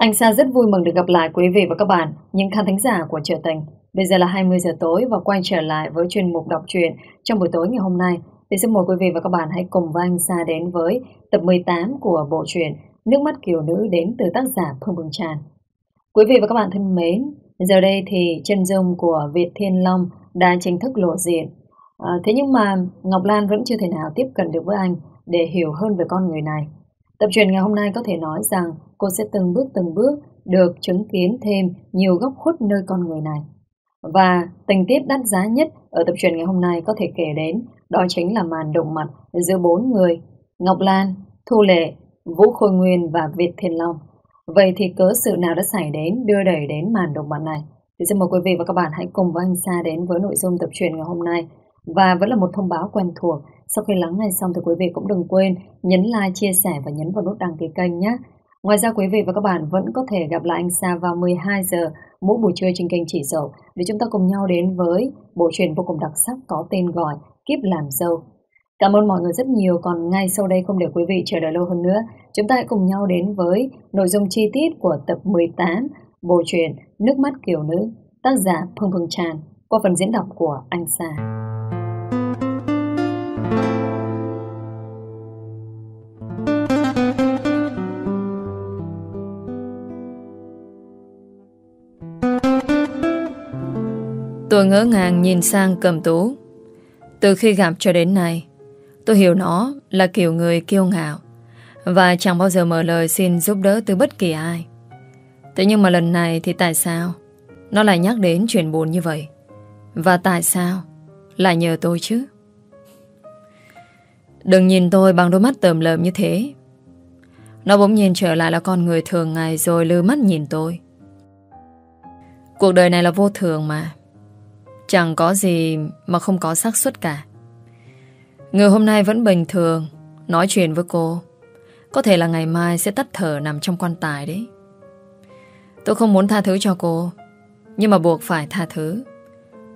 Anh Sa rất vui mừng được gặp lại quý vị và các bạn, những khán thính giả của Trợ Tình. Bây giờ là 20 giờ tối và quay trở lại với chuyên mục đọc truyện trong buổi tối ngày hôm nay. Thì xin mời quý vị và các bạn hãy cùng với anh Sa đến với tập 18 của bộ truyện Nước mắt kiều nữ đến từ tác giả Phương Bừng Tràn. Quý vị và các bạn thân mến, giờ đây thì chân dung của Việt Thiên Long đã chính thức lộ diện. À, thế nhưng mà Ngọc Lan vẫn chưa thể nào tiếp cận được với anh để hiểu hơn về con người này. Tập truyền ngày hôm nay có thể nói rằng cô sẽ từng bước từng bước được chứng kiến thêm nhiều góc khuất nơi con người này. Và tình tiết đắt giá nhất ở tập truyền ngày hôm nay có thể kể đến đó chính là màn động mặt giữa bốn người Ngọc Lan, Thu Lệ, Vũ Khôi Nguyên và Việt Thiên Long. Vậy thì cớ sự nào đã xảy đến đưa đẩy đến màn động mặt này? Thì xin mời quý vị và các bạn hãy cùng với anh Sa đến với nội dung tập truyền ngày hôm nay. Và vẫn là một thông báo quen thuộc sau khi lắng nghe xong thì quý vị cũng đừng quên nhấn like, chia sẻ và nhấn vào nút đăng ký kênh nhé. Ngoài ra quý vị và các bạn vẫn có thể gặp lại anh Sa vào 12 giờ mỗi buổi trưa trên kênh Chỉ Dậu để chúng ta cùng nhau đến với bộ truyện vô cùng đặc sắc có tên gọi Kiếp Làm Dâu. Cảm ơn mọi người rất nhiều, còn ngay sau đây không để quý vị chờ đợi lâu hơn nữa, chúng ta hãy cùng nhau đến với nội dung chi tiết của tập 18 bộ truyện Nước mắt kiểu nữ, tác giả Phương Phương Tràn qua phần diễn đọc của anh Sa. Tôi ngỡ ngàng nhìn sang cầm tú. Từ khi gặp cho đến nay, Tôi hiểu nó là kiểu người kiêu ngạo Và chẳng bao giờ mở lời xin giúp đỡ từ bất kỳ ai. Thế nhưng mà lần này thì tại sao Nó lại nhắc đến chuyện buồn như vậy? Và tại sao Lại nhờ tôi chứ? Đừng nhìn tôi bằng đôi mắt tờm lợm như thế. Nó bỗng nhiên trở lại là con người thường ngày Rồi lư mắt nhìn tôi. Cuộc đời này là vô thường mà. Chẳng có gì mà không có xác suất cả. Người hôm nay vẫn bình thường, Nói chuyện với cô. Có thể là ngày mai sẽ tắt thở nằm trong quan tài đấy. Tôi không muốn tha thứ cho cô, Nhưng mà buộc phải tha thứ.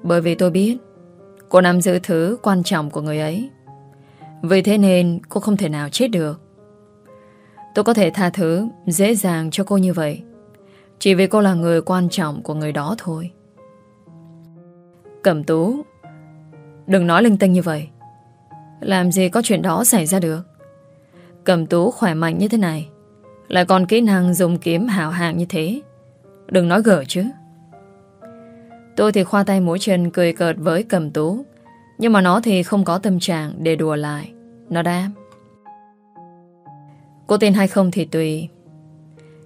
Bởi vì tôi biết, Cô nắm giữ thứ quan trọng của người ấy. Vì thế nên cô không thể nào chết được. Tôi có thể tha thứ Dễ dàng cho cô như vậy, Chỉ vì cô là người quan trọng của người đó thôi. Cẩm tú. Đừng nói linh tinh như vậy. Làm gì có chuyện đó xảy ra được? Cẩm tú khỏe mạnh như thế này, Lại còn kỹ năng dùng kiếm hào hạng như thế. Đừng nói gở chứ. Tôi thì khoa tay mũi chân cười cợt với Cẩm tú, Nhưng mà nó thì không có tâm trạng để đùa lại. Nó đáp. Cô tin hay không thì tùy.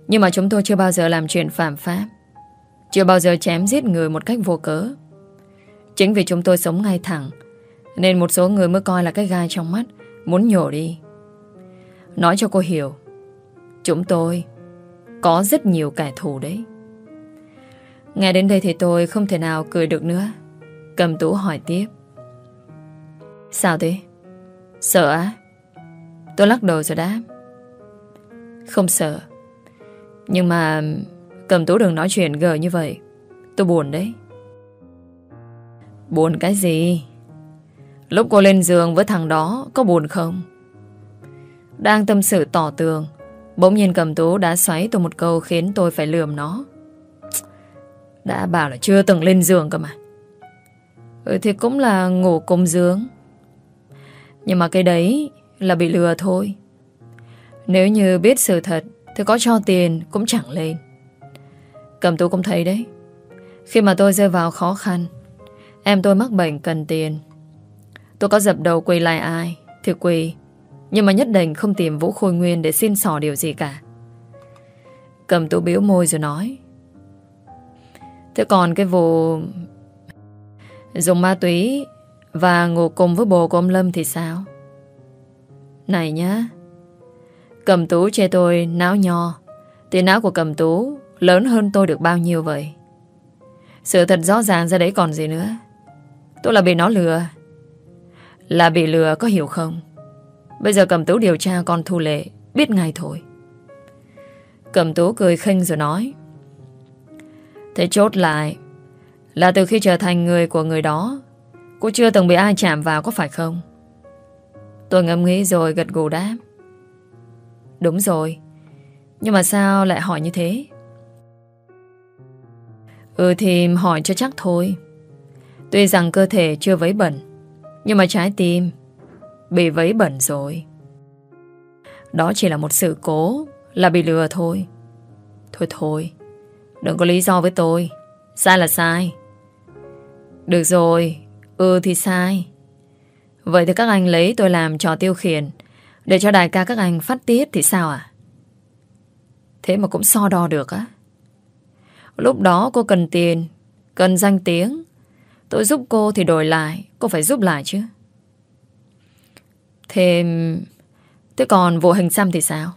Nhưng mà chúng tôi chưa bao giờ làm chuyện phạm pháp. Chưa bao giờ chém giết người một cách vô cớ. Chính vì chúng tôi sống ngay thẳng, Nên một số người mới coi là cái gai trong mắt, Muốn nhổ đi. Nói cho cô hiểu, Chúng tôi Có rất nhiều kẻ thù đấy. Nghe đến đây thì tôi không thể nào cười được nữa. Cầm tú hỏi tiếp. Sao thế? Sợ á? Tôi lắc đầu rồi đáp. Không sợ. Nhưng mà Cầm tú đừng nói chuyện gờ như vậy. Tôi buồn đấy. Buồn cái gì? Lúc cô lên giường với thằng đó, có buồn không? Đang tâm sự tỏ tường, Bỗng nhiên cầm tú đã xoáy tôi một câu Khiến tôi phải lườm nó. Đã bảo là chưa từng lên giường cơ mà. Ừ thì cũng là ngủ cùng giường. Nhưng mà cái đấy Là bị lừa thôi. Nếu như biết sự thật, Thì có cho tiền cũng chẳng lên. Cầm tú cũng thấy đấy. Khi mà tôi rơi vào khó khăn Em tôi mắc bệnh cần tiền. Tôi có dập đầu quỳ lại ai? Thì quỳ. Nhưng mà nhất định không tìm Vũ Khôi Nguyên Để xin sỏ điều gì cả. Cầm tú biếu môi rồi nói. Thế còn cái vụ Dùng ma túy Và ngủ cùng với bồ của ông Lâm thì sao? Này nhá, Cầm tú chê tôi não nho. Thì não của cầm tú Lớn hơn tôi được bao nhiêu vậy? Sự thật rõ ràng ra đấy còn gì nữa. Tôi là bị nó lừa Là bị lừa có hiểu không Bây giờ cầm tú điều tra con Thu Lệ, Biết ngay thôi Cầm tú cười khinh rồi nói, Thế chốt lại, Là từ khi trở thành người của người đó, Cô chưa từng bị ai chạm vào có phải không Tôi ngẫm nghĩ rồi gật gù đáp, Đúng rồi, Nhưng mà sao lại hỏi như thế? Ừ thì hỏi cho chắc thôi. Tuy rằng cơ thể chưa vấy bẩn, nhưng mà trái tim bị vấy bẩn rồi. Đó chỉ là một sự cố, là bị lừa thôi. Thôi thôi, đừng có lý do với tôi. Sai là sai. Được rồi, ừ thì sai. Vậy thì các anh lấy tôi làm trò tiêu khiển để cho đại ca các anh phát tiết thì sao à? Thế mà cũng so đo được á. Lúc đó cô cần tiền, cần danh tiếng. Tôi giúp cô thì đổi lại, cô phải giúp lại chứ. Thế... Thế còn vụ hình xăm thì sao?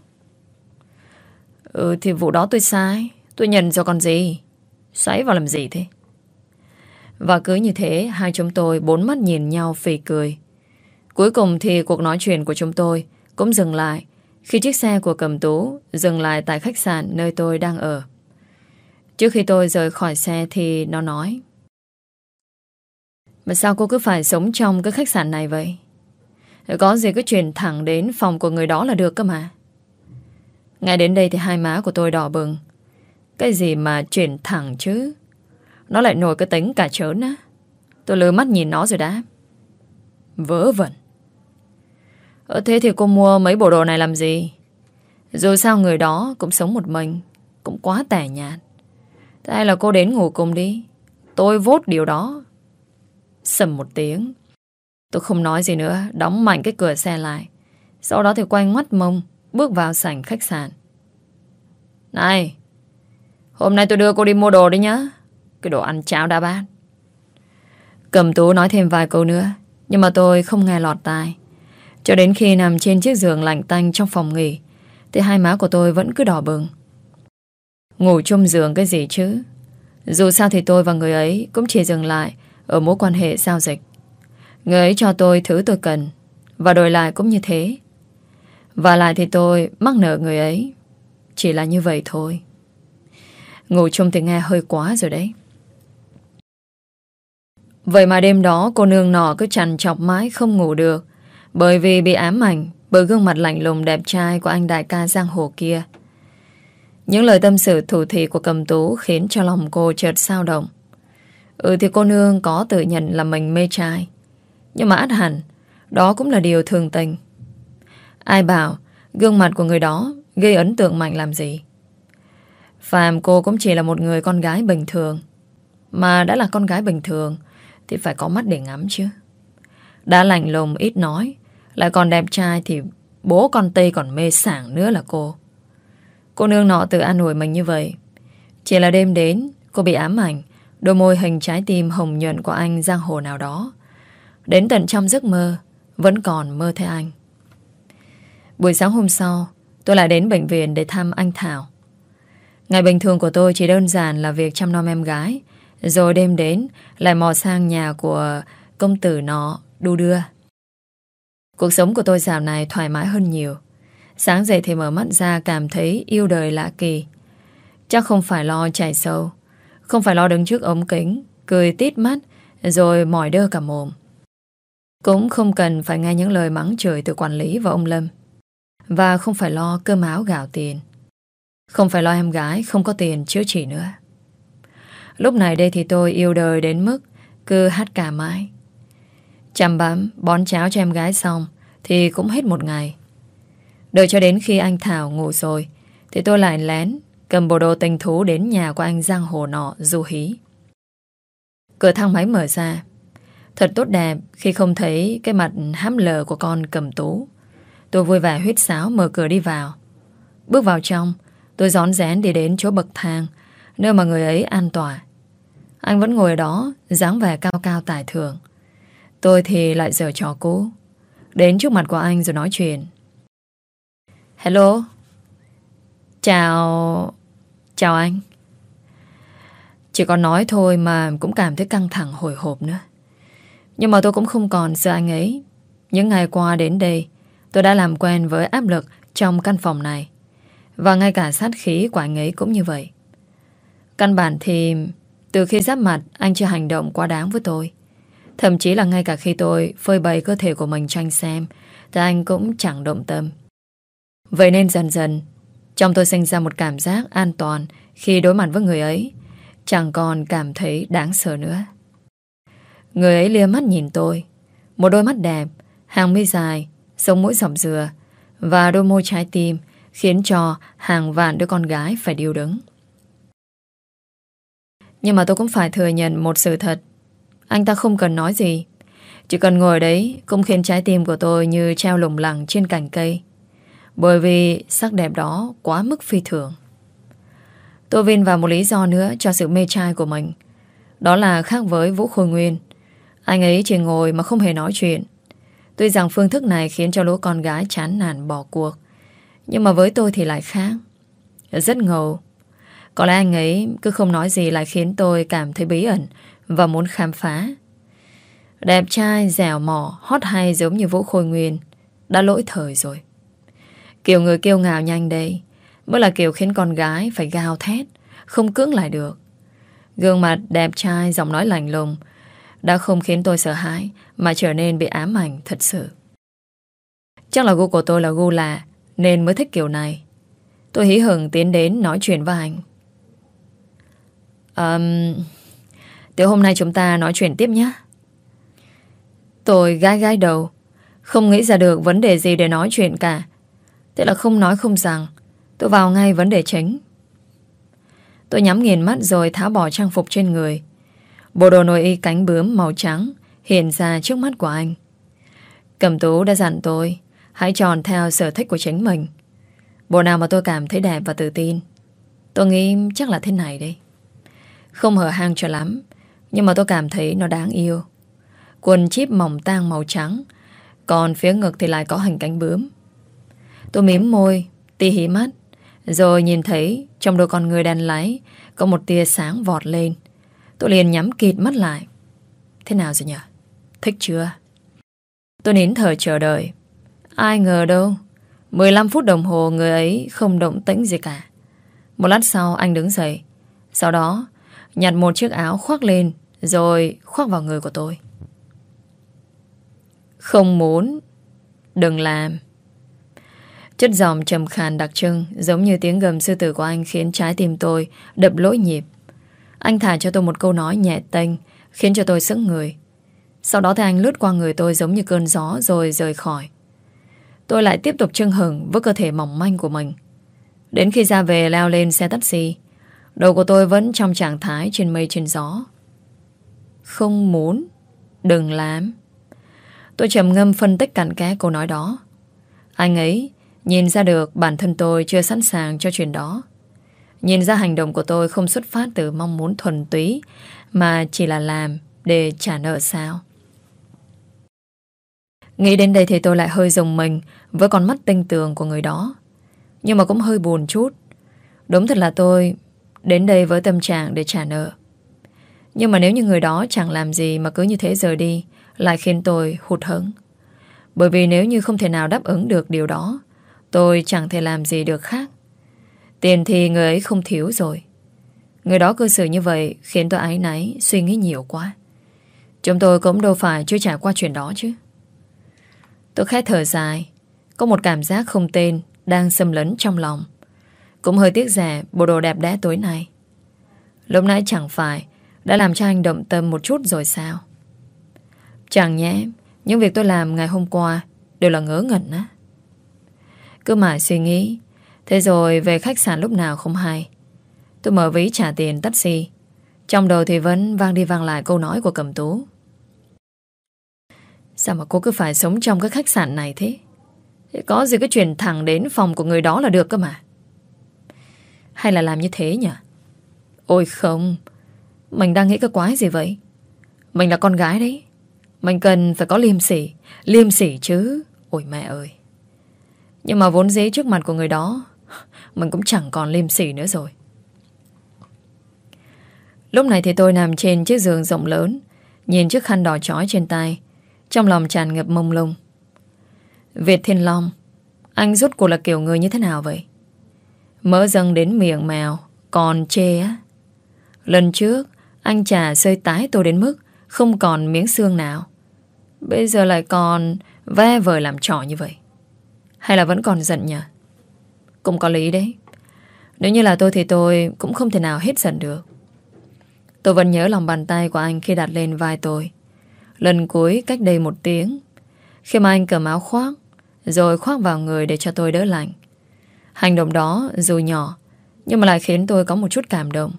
Ừ thì vụ đó tôi sai. Tôi nhận cho còn gì. Xoáy vào làm gì thế? Và cứ như thế, hai chúng tôi bốn mắt nhìn nhau phì cười. Cuối cùng thì cuộc nói chuyện của chúng tôi cũng dừng lại khi chiếc xe của cầm tú dừng lại tại khách sạn nơi tôi đang ở. Trước khi tôi rời khỏi xe thì nó nói mà sao cô cứ phải sống trong cái khách sạn này vậy? Có gì cứ chuyển thẳng đến phòng của người đó là được cơ mà. Ngay đến đây thì hai má của tôi đỏ bừng. Cái gì mà chuyển thẳng chứ? Nó lại nổi cái tính cả trớn á. Tôi lừa mắt nhìn nó rồi đã. Vớ vẩn. ở thế thì cô mua mấy bộ đồ này làm gì? Dù sao người đó cũng sống một mình, cũng quá tẻ nhạt. Thế hay là cô đến ngủ cùng đi. Tôi vốt điều đó. Sầm một tiếng. Tôi không nói gì nữa, đóng mạnh cái cửa xe lại. Sau đó thì quay ngoắt mông, bước vào sảnh khách sạn. Này, hôm nay tôi đưa cô đi mua đồ đi nhá. Cái đồ ăn cháo đa bát. Cầm tú nói thêm vài câu nữa, nhưng mà tôi không nghe lọt tai. Cho đến khi nằm trên chiếc giường lạnh tanh trong phòng nghỉ, thì hai má của tôi vẫn cứ đỏ bừng. Ngủ chung giường cái gì chứ? Dù sao thì tôi và người ấy cũng chỉ dừng lại ở mối quan hệ giao dịch. Người ấy cho tôi thứ tôi cần, Và đổi lại cũng như thế. Và lại thì tôi mắc nợ người ấy, Chỉ là như vậy thôi. Ngủ chung thì nghe hơi quá rồi đấy. Vậy mà đêm đó cô nương nọ cứ chằn chọc mãi không ngủ được, Bởi vì bị ám ảnh Bởi gương mặt lạnh lùng đẹp trai của anh đại ca giang hồ kia. Những lời tâm sự thủ thị của cầm tú Khiến cho lòng cô chợt sao động. Ừ thì cô nương có tự nhận là mình mê trai. Nhưng mà át hẳn, Đó cũng là điều thường tình. Ai bảo, gương mặt của người đó Gây ấn tượng mạnh làm gì? Phạm cô cũng chỉ là một người con gái bình thường. Mà đã là con gái bình thường, Thì phải có mắt để ngắm chứ. Đã lạnh lùng ít nói, Lại còn đẹp trai thì Bố con Tây còn mê sảng nữa là cô. Cô nương nọ tự an ủi mình như vậy. Chỉ là đêm đến, Cô bị ám ảnh Đôi môi hình trái tim hồng nhuận của anh giang hồ nào đó. Đến tận trong giấc mơ, Vẫn còn mơ thấy anh. Buổi sáng hôm sau, Tôi lại đến bệnh viện để thăm anh Thảo. Ngày bình thường của tôi chỉ đơn giản là việc chăm nom em gái, Rồi đêm đến Lại mò sang nhà của công tử nó, đu đưa. Cuộc sống của tôi dạo này thoải mái hơn nhiều. Sáng dậy thì mở mắt ra cảm thấy yêu đời lạ kỳ. Chắc không phải lo chảy sâu không phải lo đứng trước ống kính Cười tít mắt Rồi mỏi đơ cả mồm cũng không cần phải nghe những lời mắng chửi từ quản lý và ông Lâm. Và không phải lo cơm áo gạo tiền. Không phải lo em gái không có tiền chữa trị nữa. Lúc này đây thì tôi yêu đời đến mức cứ hát cả mãi. Chăm bám, bón cháo cho em gái xong thì cũng hết một ngày. Đợi cho đến khi anh Thảo ngủ rồi thì tôi lại lén cầm bộ đồ tình thú đến nhà của anh Giang Hồ nọ du hí. Cửa thang máy mở ra Thật tốt đẹp khi không thấy cái mặt hám lờ của con cầm tú. Tôi vui vẻ huyết sáo mở cửa đi vào. Bước vào trong, tôi gión rén đi đến chỗ bậc thang, nơi mà người ấy an tỏa. Anh vẫn ngồi ở đó, dáng vẻ cao cao tài thường. Tôi thì lại giờ trò cũ. Đến trước mặt của anh rồi nói chuyện. Hello. Chào... Chào anh. Chỉ có nói thôi mà cũng cảm thấy căng thẳng hồi hộp nữa. Nhưng mà tôi cũng không còn sợ anh ấy. Những ngày qua đến đây, Tôi đã làm quen với áp lực Trong căn phòng này. Và ngay cả sát khí của anh ấy cũng như vậy. Căn bản thì Từ khi giáp mặt, Anh chưa hành động quá đáng với tôi. Thậm chí là ngay cả khi tôi Phơi bày cơ thể của mình cho anh xem, Thì anh cũng chẳng động tâm. Vậy nên dần dần trong tôi sinh ra một cảm giác an toàn khi đối mặt với người ấy. Chẳng còn cảm thấy đáng sợ nữa. Người ấy lia mắt nhìn tôi. Một đôi mắt đẹp, hàng mi dài, sống mũi sọc dừa và đôi môi trái tim khiến cho hàng vạn đứa con gái phải điêu đứng. Nhưng mà tôi cũng phải thừa nhận một sự thật. Anh ta không cần nói gì. Chỉ cần ngồi đấy cũng khiến trái tim của tôi như treo lủng lẳng trên cành cây. Bởi vì sắc đẹp đó quá mức phi thường. Tôi Vinh vào một lý do nữa cho sự mê trai của mình. Đó là khác với Vũ Khôi Nguyên. Anh ấy chỉ ngồi mà không hề nói chuyện. Tuy rằng phương thức này khiến cho lũ con gái chán nản bỏ cuộc. Nhưng mà với tôi thì lại khác. Rất ngầu. Có lẽ anh ấy cứ không nói gì lại khiến tôi cảm thấy bí ẩn và muốn khám phá. Đẹp trai, dẻo mỏ, hot hay giống như Vũ Khôi Nguyên. Đã lỗi thời rồi. Kiểu người kêu ngào nhanh đây mới là kiểu khiến con gái phải gào thét, không cưỡng lại được. Gương mặt đẹp trai, giọng nói lành lùng đã không khiến tôi sợ hãi mà trở nên bị ám ảnh thật sự. Chắc là gu của tôi là gu lạ nên mới thích kiểu này. Tôi hí hừng tiến đến nói chuyện với anh. Um, Tiểu hôm nay chúng ta nói chuyện tiếp nhé. Tôi gai gai đầu Không nghĩ ra được vấn đề gì để nói chuyện cả Thế là không nói không rằng, Tôi vào ngay vấn đề chính. Tôi nhắm nghiền mắt rồi tháo bỏ trang phục trên người. Bộ đồ nội y cánh bướm màu trắng Hiện ra trước mắt của anh. Cầm tú đã dặn tôi, Hãy tròn theo sở thích của chính mình. Bộ nào mà tôi cảm thấy đẹp và tự tin, Tôi nghĩ chắc là thế này đây Không hở hang cho lắm, Nhưng mà tôi cảm thấy nó đáng yêu. Quần chip mỏng tang màu trắng, Còn phía ngực thì lại có hình cánh bướm. Tôi mím môi Tì hí mắt. Rồi nhìn thấy trong đôi con người đàn lái, Có một tia sáng vọt lên. Tôi liền nhắm kịt mắt lại. Thế nào rồi nhỉ? Thích chưa? Tôi nín thở chờ đợi. Ai ngờ đâu 15 phút đồng hồ người ấy không động tĩnh gì cả. Một lát sau anh đứng dậy. Sau đó, Nhặt một chiếc áo khoác lên, Rồi khoác vào người của tôi. Không muốn Đừng làm. Chất giọng trầm khàn đặc trưng, Giống như tiếng gầm sư tử của anh Khiến trái tim tôi đập lỗi nhịp. Anh thả cho tôi một câu nói nhẹ tênh, Khiến cho tôi sững người. Sau đó thì anh lướt qua người tôi giống như cơn gió Rồi rời khỏi. Tôi lại tiếp tục trưng hừng với cơ thể mỏng manh của mình. Đến khi ra về leo lên xe taxi, Đầu của tôi vẫn trong trạng thái trên mây trên gió. Không muốn, Đừng làm. Tôi trầm ngâm phân tích cặn kẽ câu nói đó. Anh ấy nhìn ra được bản thân tôi chưa sẵn sàng cho chuyện đó. Nhìn ra hành động của tôi không xuất phát từ mong muốn thuần túy mà chỉ là làm để trả nợ sao. Nghĩ đến đây thì tôi lại hơi dùng mình với con mắt tinh tường của người đó. Nhưng mà cũng hơi buồn chút. Đúng thật là tôi đến đây với tâm trạng để trả nợ. Nhưng mà nếu như người đó chẳng làm gì mà cứ như thế rời đi lại khiến tôi hụt hẫng. Bởi vì nếu như không thể nào đáp ứng được điều đó, tôi chẳng thể làm gì được khác. Tiền thì người ấy không thiếu rồi. Người đó cư xử như vậy khiến tôi ái náy, suy nghĩ nhiều quá. Chúng tôi cũng đâu phải chưa trải qua chuyện đó chứ. Tôi khẽ thở dài, có một cảm giác không tên đang xâm lấn trong lòng. Cũng hơi tiếc rẻ bộ đồ đẹp đẽ tối nay. Lúc nãy chẳng phải đã làm cho anh động tâm một chút rồi sao? Chẳng nhẽ Những việc tôi làm ngày hôm qua Đều là ngớ ngẩn á cứ mãi suy nghĩ. Thế rồi về khách sạn lúc nào không hay. Tôi mở ví trả tiền taxi. Trong đầu thì vẫn vang đi vang lại câu nói của cầm tú. Sao mà cô cứ phải sống trong cái khách sạn này thế? Có gì cứ chuyển thẳng đến phòng của người đó là được cơ mà. Hay là làm như thế nhỉ? Ôi không. Mình đang nghĩ cái quái gì vậy? Mình là con gái đấy. Mình cần phải có liêm sỉ. Liêm sỉ chứ. Ôi mẹ ơi. Nhưng mà vốn dĩ trước mặt của người đó, Mình cũng chẳng còn liêm sỉ nữa rồi. Lúc này thì tôi nằm trên chiếc giường rộng lớn, Nhìn chiếc khăn đỏ trói trên tay, Trong lòng tràn ngập mông lung. Việt Thiên Long, Anh rút cuộc là kiểu người như thế nào vậy? Mỡ dâng đến miệng mèo, Còn chê á. Lần trước, Anh trà sơi tái tôi đến mức Không còn miếng xương nào. Bây giờ lại còn ve vời làm trò như vậy. Hay là vẫn còn giận nhỉ Cũng có lý đấy Nếu như là tôi thì tôi cũng không thể nào hết giận được. Tôi vẫn nhớ lòng bàn tay của anh khi đặt lên vai tôi. Lần cuối cách đây một tiếng, khi mà anh cầm áo khoác, rồi khoác vào người để cho tôi đỡ lạnh. Hành động đó dù nhỏ, nhưng mà lại khiến tôi có một chút cảm động.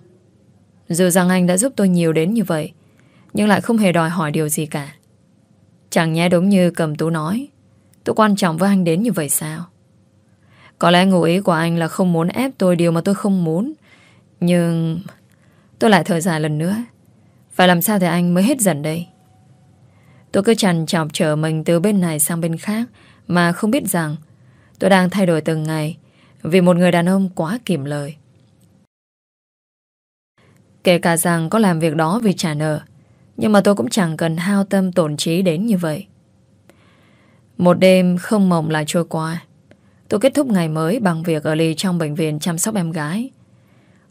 Dù rằng anh đã giúp tôi nhiều đến như vậy, nhưng lại không hề đòi hỏi điều gì cả. Chẳng nhẽ đúng như cầm tú nói, tôi quan trọng với anh đến như vậy sao? Có lẽ ngụ ý của anh là không muốn ép tôi điều mà tôi không muốn. Nhưng tôi lại thở dài lần nữa. Phải làm sao thì anh mới hết giận đây? Tôi cứ chằn chọc trở mình từ bên này sang bên khác, mà không biết rằng tôi đang thay đổi từng ngày vì một người đàn ông quá kiệm lời. Kể cả rằng có làm việc đó vì trả nợ, nhưng mà tôi cũng chẳng cần hao tâm tổn trí đến như vậy. Một đêm không mộng lại trôi qua Tôi kết thúc ngày mới bằng việc ở ly trong bệnh viện chăm sóc em gái.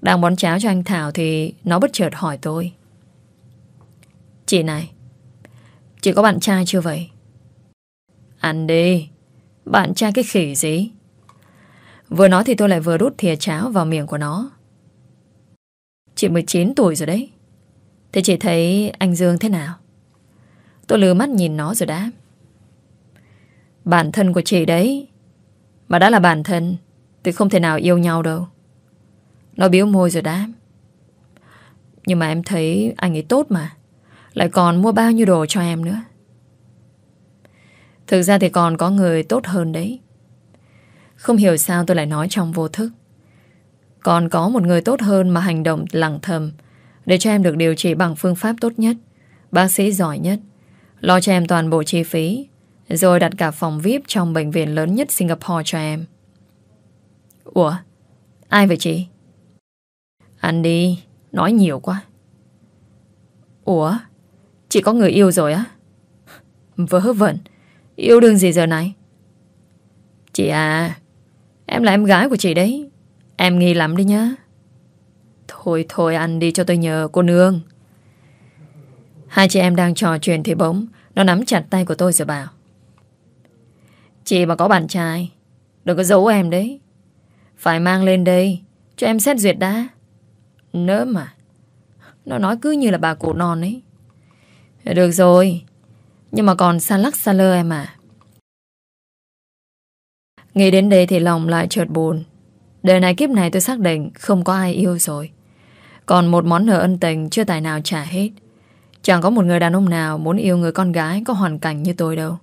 Đang bón cháo cho anh Thảo thì nó bất chợt hỏi tôi. Chị này, chị có bạn trai chưa vậy? Ăn đi, bạn trai cái khỉ gì? Vừa nói thì tôi lại vừa đút thìa cháo vào miệng của nó. Chị 19 tuổi rồi đấy. Thế chị thấy anh Dương thế nào? Tôi lừa mắt nhìn nó rồi đáp. Bản thân của chị đấy. Mà đã là bản thân, Thì không thể nào yêu nhau đâu. Nó biếu môi rồi đáp. Nhưng mà em thấy anh ấy tốt mà. Lại còn mua bao nhiêu đồ cho em nữa. Thực ra thì còn có người tốt hơn đấy. Không hiểu sao tôi lại nói trong vô thức. Còn có một người tốt hơn mà hành động lặng thầm Để cho em được điều trị bằng phương pháp tốt nhất, Bác sĩ giỏi nhất, Lo cho em toàn bộ chi phí rồi đặt cả phòng VIP trong bệnh viện lớn nhất Singapore cho em. Ủa? Ai vậy chị? Anh đi, nói nhiều quá. Ủa? Chị có người yêu rồi á? Vớ vẩn, yêu đương gì giờ này? Chị à, em là em gái của chị đấy. Em nghi lắm đi nhá. Thôi thôi anh đi cho tôi nhờ cô nương. Hai chị em đang trò chuyện thì bỗng Nó nắm chặt tay của tôi rồi bảo Chị mà có bạn trai, Đừng có giấu em đấy. Phải mang lên đây, Cho em xét duyệt đã. Nỡ mà, Nó nói cứ như là bà cụ non ấy. Được rồi, Nhưng mà còn xa lắc xa lơ em à Nghĩ đến đây thì lòng lại chợt buồn. Đời này kiếp này tôi xác định Không có ai yêu rồi. Còn một món nợ ân tình chưa tài nào trả hết. Chẳng có một người đàn ông nào Muốn yêu người con gái có hoàn cảnh như tôi đâu.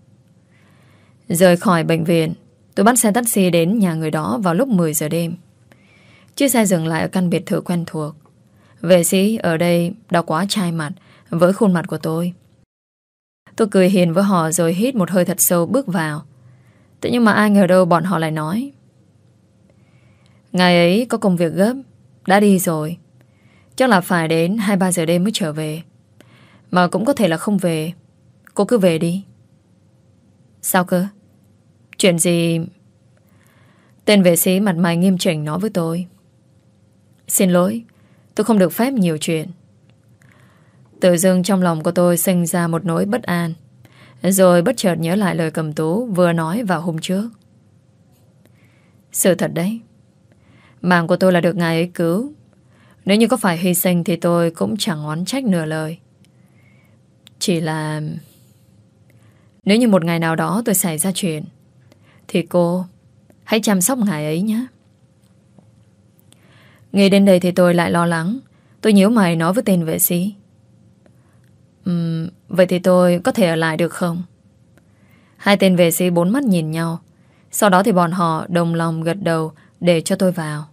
Rời khỏi bệnh viện, Tôi bắt xe taxi đến nhà người đó vào lúc 10 giờ đêm. Chiếc xe dừng lại ở căn biệt thự quen thuộc. Vệ sĩ ở đây đã quá trai mặt Với khuôn mặt của tôi. Tôi cười hiền với họ rồi hít một hơi thật sâu bước vào. Thế nhưng mà ai ngờ đâu bọn họ lại nói, Ngày ấy có công việc gấp, Đã đi rồi. Chắc là phải đến 2-3 giờ đêm mới trở về. Mà cũng có thể là không về. Cô cứ về đi. Sao cơ? Chuyện gì... Tên vệ sĩ mặt mày nghiêm chỉnh nói với tôi. Xin lỗi, tôi không được phép nhiều chuyện. Tự dưng trong lòng của tôi sinh ra một nỗi bất an. Rồi bất chợt nhớ lại lời cầm tú vừa nói vào hôm trước. Sự thật đấy. Mạng của tôi là được ngài ấy cứu. Nếu như có phải hy sinh thì tôi cũng chẳng oán trách nửa lời. Chỉ là... Nếu như một ngày nào đó tôi xảy ra chuyện thì cô Hãy chăm sóc ngài ấy nhé. Nghe đến đây thì tôi lại lo lắng. Tôi nhíu mày nói với tên vệ sĩ. Uhm, Vậy thì tôi có thể ở lại được không? Hai tên vệ sĩ bốn mắt nhìn nhau. Sau đó thì bọn họ đồng lòng gật đầu Để cho tôi vào.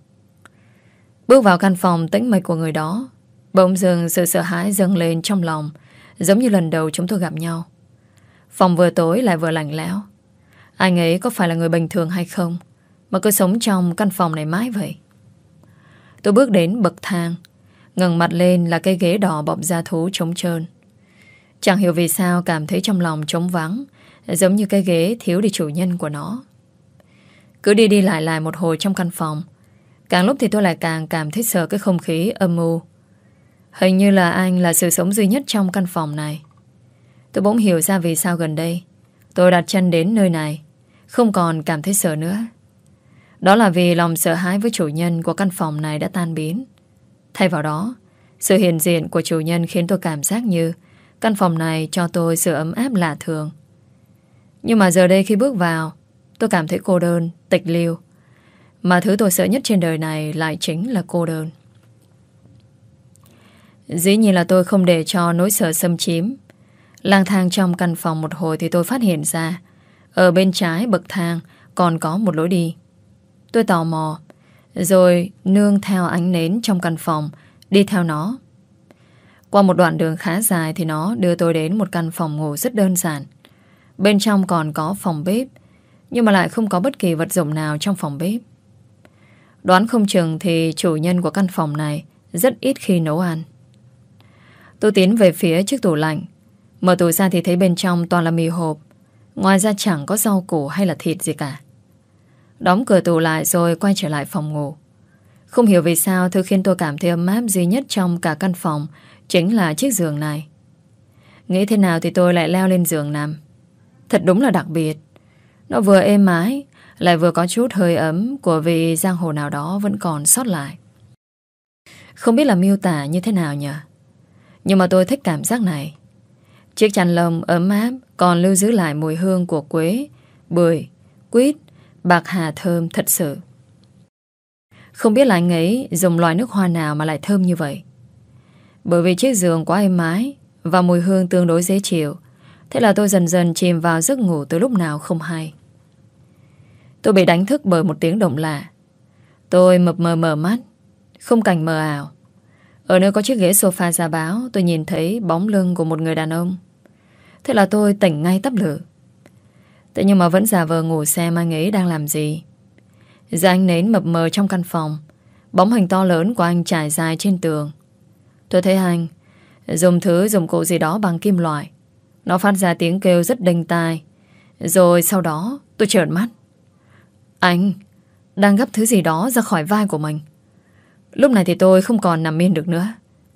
Bước vào căn phòng tĩnh mịch của người đó Bỗng dưng sự sợ hãi dâng lên trong lòng Giống như lần đầu chúng tôi gặp nhau. Phòng vừa tối lại vừa lạnh lẽo anh ấy có phải là người bình thường hay không Mà cứ sống trong căn phòng này mãi vậy? Tôi bước đến bậc thang, ngẩng mặt lên là cây ghế đỏ bọc da thú trống trơn. Chẳng hiểu vì sao cảm thấy trong lòng trống vắng, Giống như cây ghế thiếu đi chủ nhân của nó. Cứ đi đi lại lại một hồi trong căn phòng, Càng lúc thì tôi lại càng cảm thấy sợ cái không khí âm mưu Hình như là anh là sự sống duy nhất trong căn phòng này. Tôi bỗng hiểu ra vì sao gần đây, Tôi đặt chân đến nơi này không còn cảm thấy sợ nữa Đó là vì lòng sợ hãi với chủ nhân của căn phòng này đã tan biến. Thay vào đó, sự hiện diện của chủ nhân khiến tôi cảm giác như căn phòng này cho tôi sự ấm áp lạ thường. Nhưng mà giờ đây khi bước vào, tôi cảm thấy cô đơn, tịch liêu. Mà thứ tôi sợ nhất trên đời này lại chính là cô đơn. Dĩ nhiên là tôi không để cho nỗi sợ xâm chiếm. Lang thang trong căn phòng một hồi thì tôi phát hiện ra ở bên trái bậc thang còn có một lối đi. Tôi tò mò, rồi nương theo ánh nến trong căn phòng, đi theo nó. Qua một đoạn đường khá dài thì nó đưa tôi đến một căn phòng ngủ rất đơn giản. Bên trong còn có phòng bếp, nhưng mà lại không có bất kỳ vật dụng nào trong phòng bếp. Đoán không chừng thì chủ nhân của căn phòng này rất ít khi nấu ăn. Tôi tiến về phía chiếc tủ lạnh. Mở tủ ra thì thấy bên trong toàn là mì hộp. Ngoài ra chẳng có rau củ hay là thịt gì cả. Đóng cửa tủ lại rồi quay trở lại phòng ngủ. Không hiểu vì sao thứ khiến tôi cảm thấy ấm áp duy nhất trong cả căn phòng chính là chiếc giường này. Nghĩ thế nào thì tôi lại leo lên giường nằm. Thật đúng là đặc biệt. Nó vừa êm ái, lại vừa có chút hơi ấm của vị giang hồ nào đó vẫn còn sót lại. Không biết là miêu tả như thế nào nhỉ? Nhưng mà tôi thích cảm giác này. Chiếc chăn lông ấm áp còn lưu giữ lại mùi hương của quế, bưởi, quýt, bạc hà thơm thật sự. Không biết là anh ấy dùng loại nước hoa nào mà lại thơm như vậy. Bởi vì chiếc giường quá êm ái và mùi hương tương đối dễ chịu, thế là tôi dần dần chìm vào giấc ngủ từ lúc nào không hay. Tôi bị đánh thức bởi một tiếng động lạ. Tôi mập mờ mở mắt, không cảnh mờ ảo. Ở nơi có chiếc ghế sofa ra báo, tôi nhìn thấy bóng lưng của một người đàn ông. Thế là tôi tỉnh ngay tấp lửa. Thế nhưng mà vẫn giả vờ ngủ xem anh ấy đang làm gì. giờ anh nến mập mờ trong căn phòng, bóng hình to lớn của anh trải dài trên tường. Tôi thấy anh dùng thứ dùng cụ gì đó bằng kim loại. Nó phát ra tiếng kêu rất đinh tai. Rồi sau đó tôi trợn mắt. Anh đang gấp thứ gì đó ra khỏi vai của mình. Lúc này thì tôi không còn nằm yên được nữa.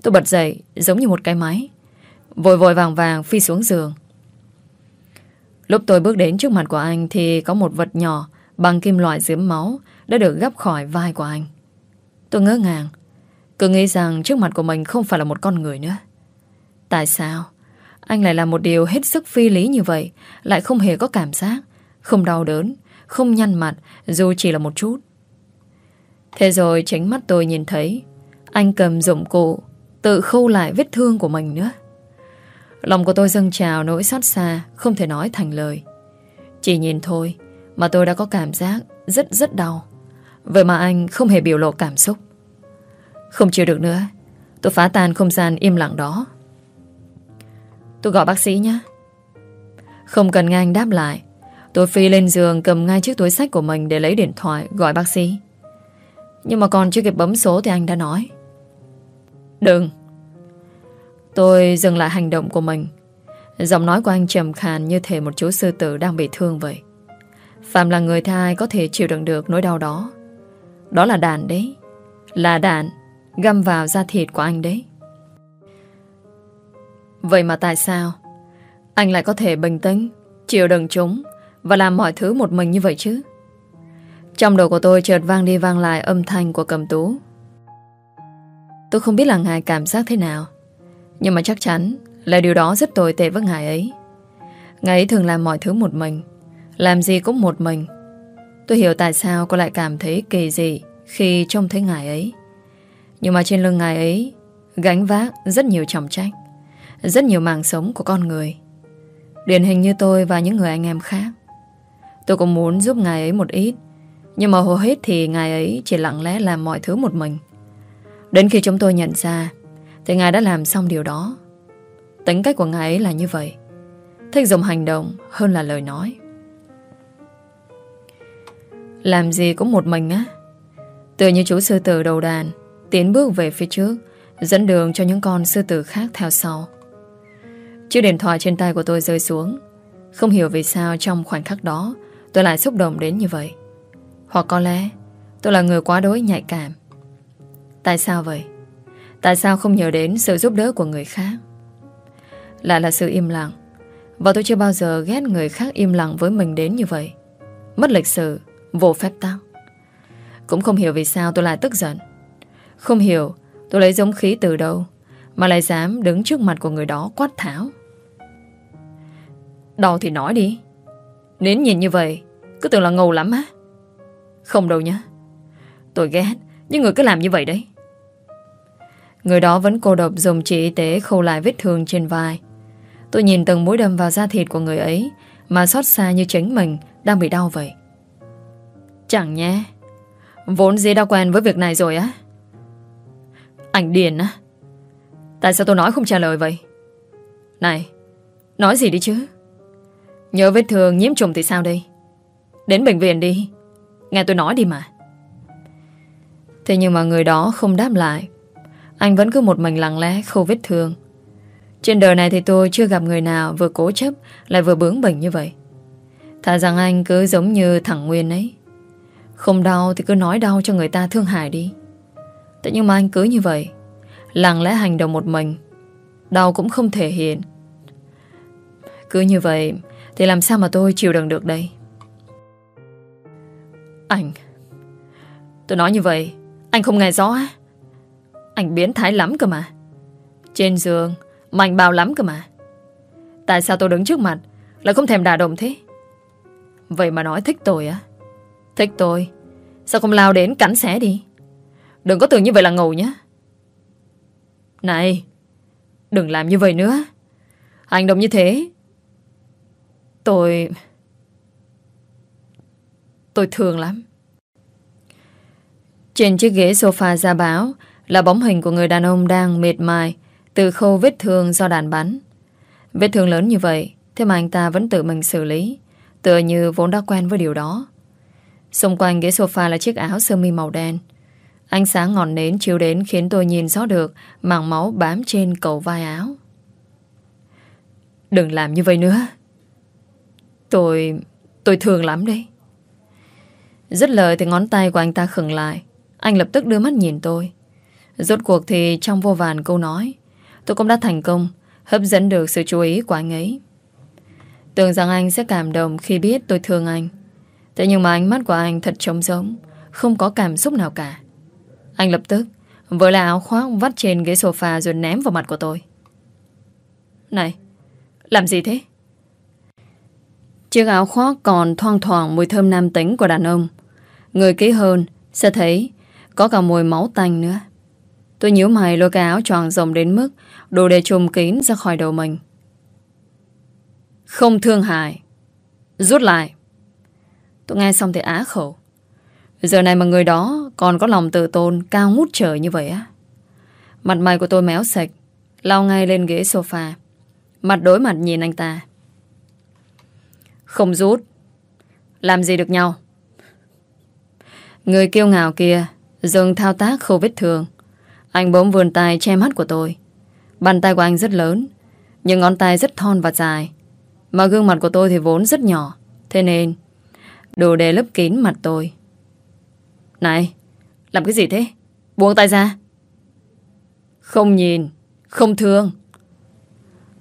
Tôi bật dậy giống như một cái máy. Vội vội vàng vàng phi xuống giường. Lúc tôi bước đến trước mặt của anh thì có một vật nhỏ bằng kim loại dưỡng máu đã được gấp khỏi vai của anh. Tôi ngỡ ngàng. Cứ nghĩ rằng trước mặt của mình không phải là một con người nữa. Tại sao? Anh lại làm một điều hết sức phi lý như vậy, Lại không hề có cảm giác, Không đau đớn, Không nhăn mặt Dù chỉ là một chút Thế rồi tránh mắt tôi nhìn thấy, Anh cầm dụng cụ Tự khâu lại vết thương của mình nữa Lòng của tôi dâng trào nỗi xót xa, Không thể nói thành lời. Chỉ nhìn thôi Mà tôi đã có cảm giác rất rất đau. Vậy mà anh không hề biểu lộ cảm xúc. Không chịu được nữa, Tôi phá tan không gian im lặng đó. Tôi gọi bác sĩ nhé. Không cần nghe anh đáp lại, Tôi phi lên giường cầm ngay chiếc túi sách của mình Để lấy điện thoại gọi bác sĩ. Nhưng mà còn chưa kịp bấm số Thì anh đã nói. Đừng Tôi dừng lại hành động của mình. Giọng nói của anh trầm khàn Như thể một chú sư tử đang bị thương vậy. Phạm là người thai có thể chịu đựng được nỗi đau đó. Đó là đạn đấy. Là đạn Găm vào da thịt của anh đấy. Vậy mà tại sao? Anh lại có thể bình tĩnh, Chịu đựng chúng Và làm mọi thứ một mình như vậy chứ? Trong đầu của tôi chợt vang đi vang lại Âm thanh của cầm tú. Tôi không biết là ngài cảm giác thế nào. Nhưng mà chắc chắn Là điều đó rất tồi tệ với ngài ấy. Ngài ấy thường làm mọi thứ một mình, Làm gì cũng một mình. Tôi hiểu tại sao cô lại cảm thấy kỳ dị Khi trông thấy ngài ấy. Nhưng mà trên lưng ngài ấy Gánh vác rất nhiều trọng trách, rất nhiều mạng sống của con người. Điển hình như tôi và những người anh em khác. Tôi cũng muốn giúp ngài ấy một ít, Nhưng mà hầu hết thì ngài ấy chỉ lặng lẽ làm mọi thứ một mình. Đến khi chúng tôi nhận ra thì ngài đã làm xong điều đó. Tính cách của ngài ấy là như vậy. Thích dùng hành động hơn là lời nói. Làm gì cũng một mình á. Tự như chú sư tử đầu đàn, Tiến bước về phía trước, Dẫn đường cho những con sư tử khác theo sau. Chiếc điện thoại trên tay của tôi rơi xuống. Không hiểu vì sao trong khoảnh khắc đó, Tôi lại xúc động đến như vậy. Hoặc có lẽ, Tôi là người quá đối nhạy cảm. Tại sao vậy? Tại sao không nhờ đến sự giúp đỡ của người khác? Lại là sự im lặng. Và tôi chưa bao giờ ghét người khác im lặng với mình đến như vậy. Mất lịch sự Vô phép tắc. Cũng không hiểu vì sao tôi lại tức giận. Không hiểu tôi lấy giống khí từ đâu Mà lại dám đứng trước mặt của người đó quát tháo. Đau thì nói đi. Nến nhìn như vậy, Cứ tưởng là ngầu lắm á. Không đâu nhá. Tôi ghét những người cứ làm như vậy đấy. Người đó vẫn cô độc, dùng chỉ y tế khâu lại vết thương trên vai. Tôi nhìn từng mũi đâm vào da thịt của người ấy, Mà xót xa như chính mình, Đang bị đau vậy. Chẳng nhé. Vốn dĩ đã quen với việc này rồi á. Ảnh điền á. Tại sao tôi nói không trả lời vậy? Này, Nói gì đi chứ? Nhớ vết thương nhiễm trùng thì sao đây? Đến bệnh viện đi. Nghe tôi nói đi mà. Thế nhưng mà người đó không đáp lại. Anh vẫn cứ một mình lặng lẽ khô vết thương. Trên đời này thì tôi chưa gặp người nào Vừa cố chấp, Lại vừa bướng bỉnh như vậy. Thà rằng anh cứ giống như thằng Nguyên ấy. Không đau thì cứ nói đau cho người ta thương hại đi. Thế nhưng mà anh cứ như vậy, Lặng lẽ hành động một mình, Đau cũng không thể hiện. Cứ như vậy Thì làm sao mà tôi chịu đựng được đây? Anh, Tôi nói như vậy, Anh không nghe rõ á. Anh biến thái lắm cơ mà. Trên giường Mạnh bào lắm cơ mà. Tại sao tôi đứng trước mặt, Lại không thèm đả động thế? Vậy mà nói thích tôi á. Thích tôi, Sao không lao đến cắn xé đi? Đừng có tưởng như vậy là ngầu nhé Này, Đừng làm như vậy nữa. Hành động như thế, Tôi Tôi thương lắm. Trên chiếc ghế sofa ra báo là bóng hình của người đàn ông đang mệt mài Từ khâu vết thương do đạn bắn. Vết thương lớn như vậy, Thế mà anh ta vẫn tự mình xử lý, Tựa như vốn đã quen với điều đó. Xung quanh ghế sofa là chiếc áo sơ mi màu đen. Ánh sáng ngọn nến chiếu đến Khiến tôi nhìn rõ được Mảng máu bám trên cầu vai áo. Đừng làm như vậy nữa. Tôi... tôi thương lắm đấy. Dứt lời thì ngón tay của anh ta khừng lại. Anh lập tức đưa mắt nhìn tôi. Rốt cuộc thì trong vô vàn câu nói Tôi cũng đã thành công Hấp dẫn được sự chú ý của anh ấy. Tưởng rằng anh sẽ cảm động Khi biết tôi thương anh. Thế nhưng mà ánh mắt của anh thật trống rỗng, Không có cảm xúc nào cả. Anh lập tức vỡ lại áo khoác vắt trên ghế sofa Rồi ném vào mặt của tôi. Này Làm gì thế? Chiếc áo khoác còn thoang thoảng Mùi thơm nam tính của đàn ông. Người kỹ hơn sẽ thấy Có cả mùi máu tanh nữa. Tôi nhíu mày lôi cái áo tròn rộng đến mức Đồ để trùm kín ra khỏi đầu mình. Không thương hại. Rút lại. Tôi nghe xong thì á khẩu. Giờ này mà người đó còn có lòng tự tôn Cao ngút trời như vậy á. Mặt mày của tôi méo sạch, Lao ngay lên ghế sofa. Mặt đối mặt nhìn anh ta. Không rút. Làm gì được nhau? Người kiêu ngạo kia Dừng thao tác khâu vết thương. Anh bỗng vươn tay che mắt của tôi. Bàn tay của anh rất lớn, Nhưng ngón tay rất thon và dài. Mà gương mặt của tôi thì vốn rất nhỏ, Thế nên Đồ đề lấp kín mặt tôi. Này, Làm cái gì thế? Buông tay ra. Không nhìn, Không thương.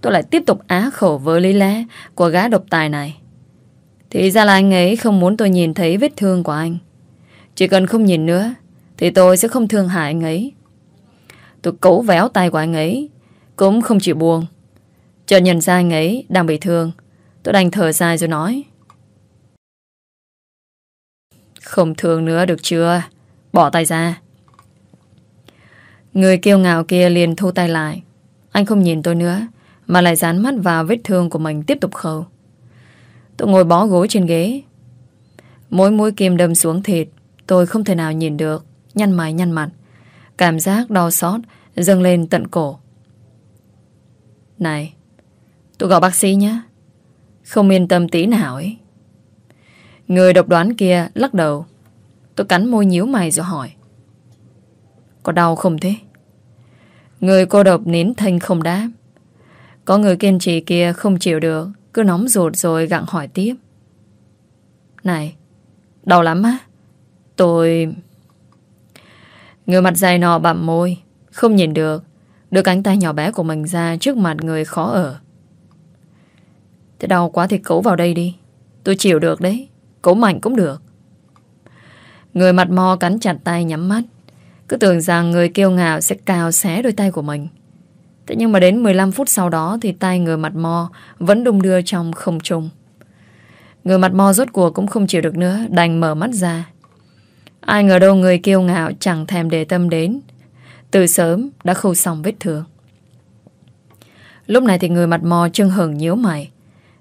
Tôi lại tiếp tục á khổ với lý lẽ Của gã độc tài này. Thì ra là anh ấy không muốn tôi nhìn thấy vết thương của anh. Chỉ cần không nhìn nữa, Thì tôi sẽ không thương hại anh ấy. Tôi cấu véo tay của anh ấy. Cũng không chịu buông. Chợt nhận ra anh ấy đang bị thương. Tôi đành thở dài rồi nói. Không thương nữa được chưa? Bỏ tay ra. Người kiêu ngạo kia liền thu tay lại. Anh không nhìn tôi nữa, Mà lại dán mắt vào vết thương của mình Tiếp tục khâu. Tôi ngồi bó gối trên ghế. Mỗi mũi kim đâm xuống thịt, Tôi không thể nào nhìn được. Nhăn mày, nhăn mặt. Cảm giác đau xót dâng lên tận cổ. Này, Tôi gọi bác sĩ nhé. Không yên tâm tí nào ấy. Người độc đoán kia lắc đầu. Tôi cắn môi nhíu mày rồi hỏi. Có đau không thế? Người cô độc nín thanh không đáp. Có người kiên trì kia không chịu được, Cứ nóng ruột rồi gặng hỏi tiếp. Này, Đau lắm á. Tôi Người mặt dài nọ bặm môi Không nhìn được Đưa cánh tay nhỏ bé của mình ra trước mặt người khó ở Thế đau quá thì cấu vào đây đi Tôi chịu được đấy Cấu mạnh cũng được Người mặt mò cắn chặt tay nhắm mắt. Cứ tưởng rằng người kiêu ngạo sẽ cào xé đôi tay của mình. Thế nhưng mà đến 15 phút sau đó thì tay người mặt mò vẫn đung đưa trong không trung. Người mặt mò rốt cuộc cũng không chịu được nữa, đành mở mắt ra. Ai ngờ đâu người kiêu ngạo chẳng thèm để tâm đến. Từ sớm đã khâu xong vết thương. Lúc này thì người mặt mò trưng hừng nhíu mày.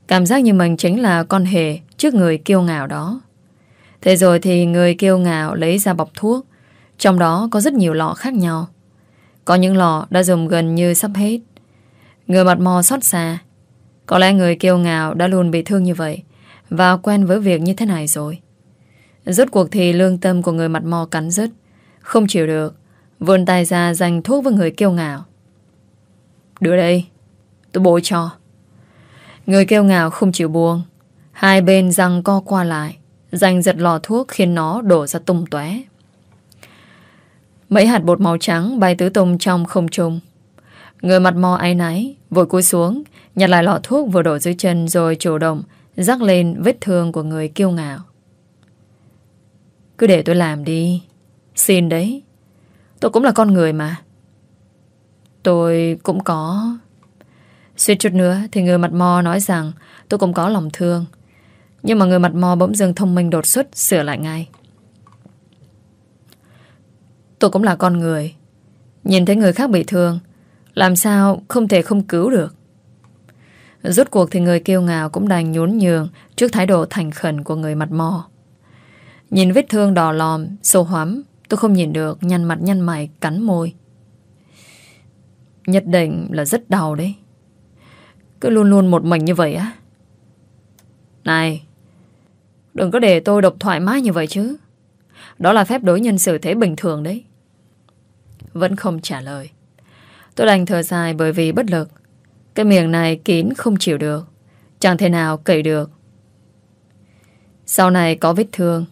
Cảm giác như mình chính là con hề trước người kiêu ngạo đó. Thế rồi thì người kiêu ngạo lấy ra bọc thuốc. Trong đó có rất nhiều lọ khác nhau. Có những lọ đã dùng gần như sắp hết. Người mặt mò xót xa. Có lẽ người kiêu ngạo đã luôn bị thương như vậy và quen với việc như thế này rồi. Rốt cuộc thì lương tâm của người mặt mò cắn rứt. Không chịu được. Vươn tay ra dành thuốc với người kiêu ngạo. Đưa đây. Tôi bôi cho. Người kêu ngạo không chịu buông. Hai bên răng co qua lại. Giành giật lò thuốc khiến nó đổ ra tung tóe. Mấy hạt bột màu trắng bay tứ tung trong không trung. Người mặt mò áy náy, vội cúi xuống, nhặt lại lọ thuốc vừa đổ dưới chân rồi chủ động rắc lên vết thương của người kiêu ngạo. Cứ để tôi làm đi. Xin đấy. Tôi cũng là con người mà. Tôi cũng có... Suýt chút nữa thì người mặt mò nói rằng tôi cũng có lòng thương. Nhưng mà người mặt mò bỗng dưng thông minh đột xuất sửa lại ngay. Tôi cũng là con người. Nhìn thấy người khác bị thương, làm sao không thể không cứu được. Rốt cuộc thì người kêu ngào cũng đành nhún nhường trước thái độ thành khẩn của người mặt mò. Nhìn vết thương đỏ lòm, sâu hoắm, tôi không nhìn được, nhăn mặt nhăn mày, cắn môi. Nhất định là rất đau đấy. Cứ luôn luôn một mình như vậy á. Này, đừng có để tôi độc thoải mái như vậy chứ. Đó là phép đối nhân xử thế bình thường đấy. Vẫn không trả lời. Tôi đành thở dài bởi vì bất lực. Cái miệng này kín không chịu được. Chẳng thể nào cậy được. Sau này có vết thương.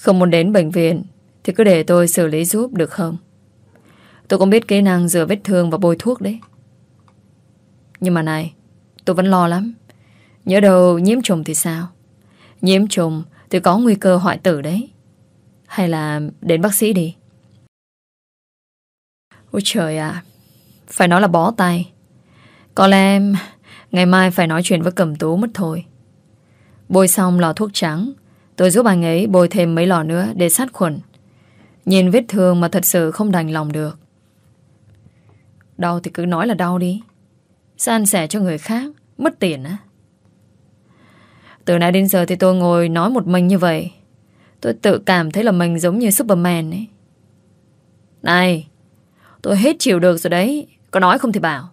Không muốn đến bệnh viện thì cứ để tôi xử lý giúp được không? Tôi cũng biết kỹ năng rửa vết thương và bôi thuốc đấy. Nhưng mà này, tôi vẫn lo lắm. Nhớ đâu nhiễm trùng thì sao? Nhiễm trùng thì có nguy cơ hoại tử đấy. Hay là đến bác sĩ đi. Ôi trời ạ, phải nói là bó tay. Có lẽ em ngày mai phải nói chuyện với Cẩm Tú mất thôi. Bôi xong lò thuốc trắng, tôi giúp anh ấy bôi thêm mấy lọ nữa để sát khuẩn. Nhìn vết thương mà thật sự không đành lòng được. Đau thì cứ nói là đau đi. San sẻ cho người khác, mất tiền á. Từ nãy đến giờ thì tôi ngồi nói một mình như vậy. Tôi tự cảm thấy là mình giống như Superman ấy. Này, tôi hết chịu được rồi đấy. Có nói không thì bảo.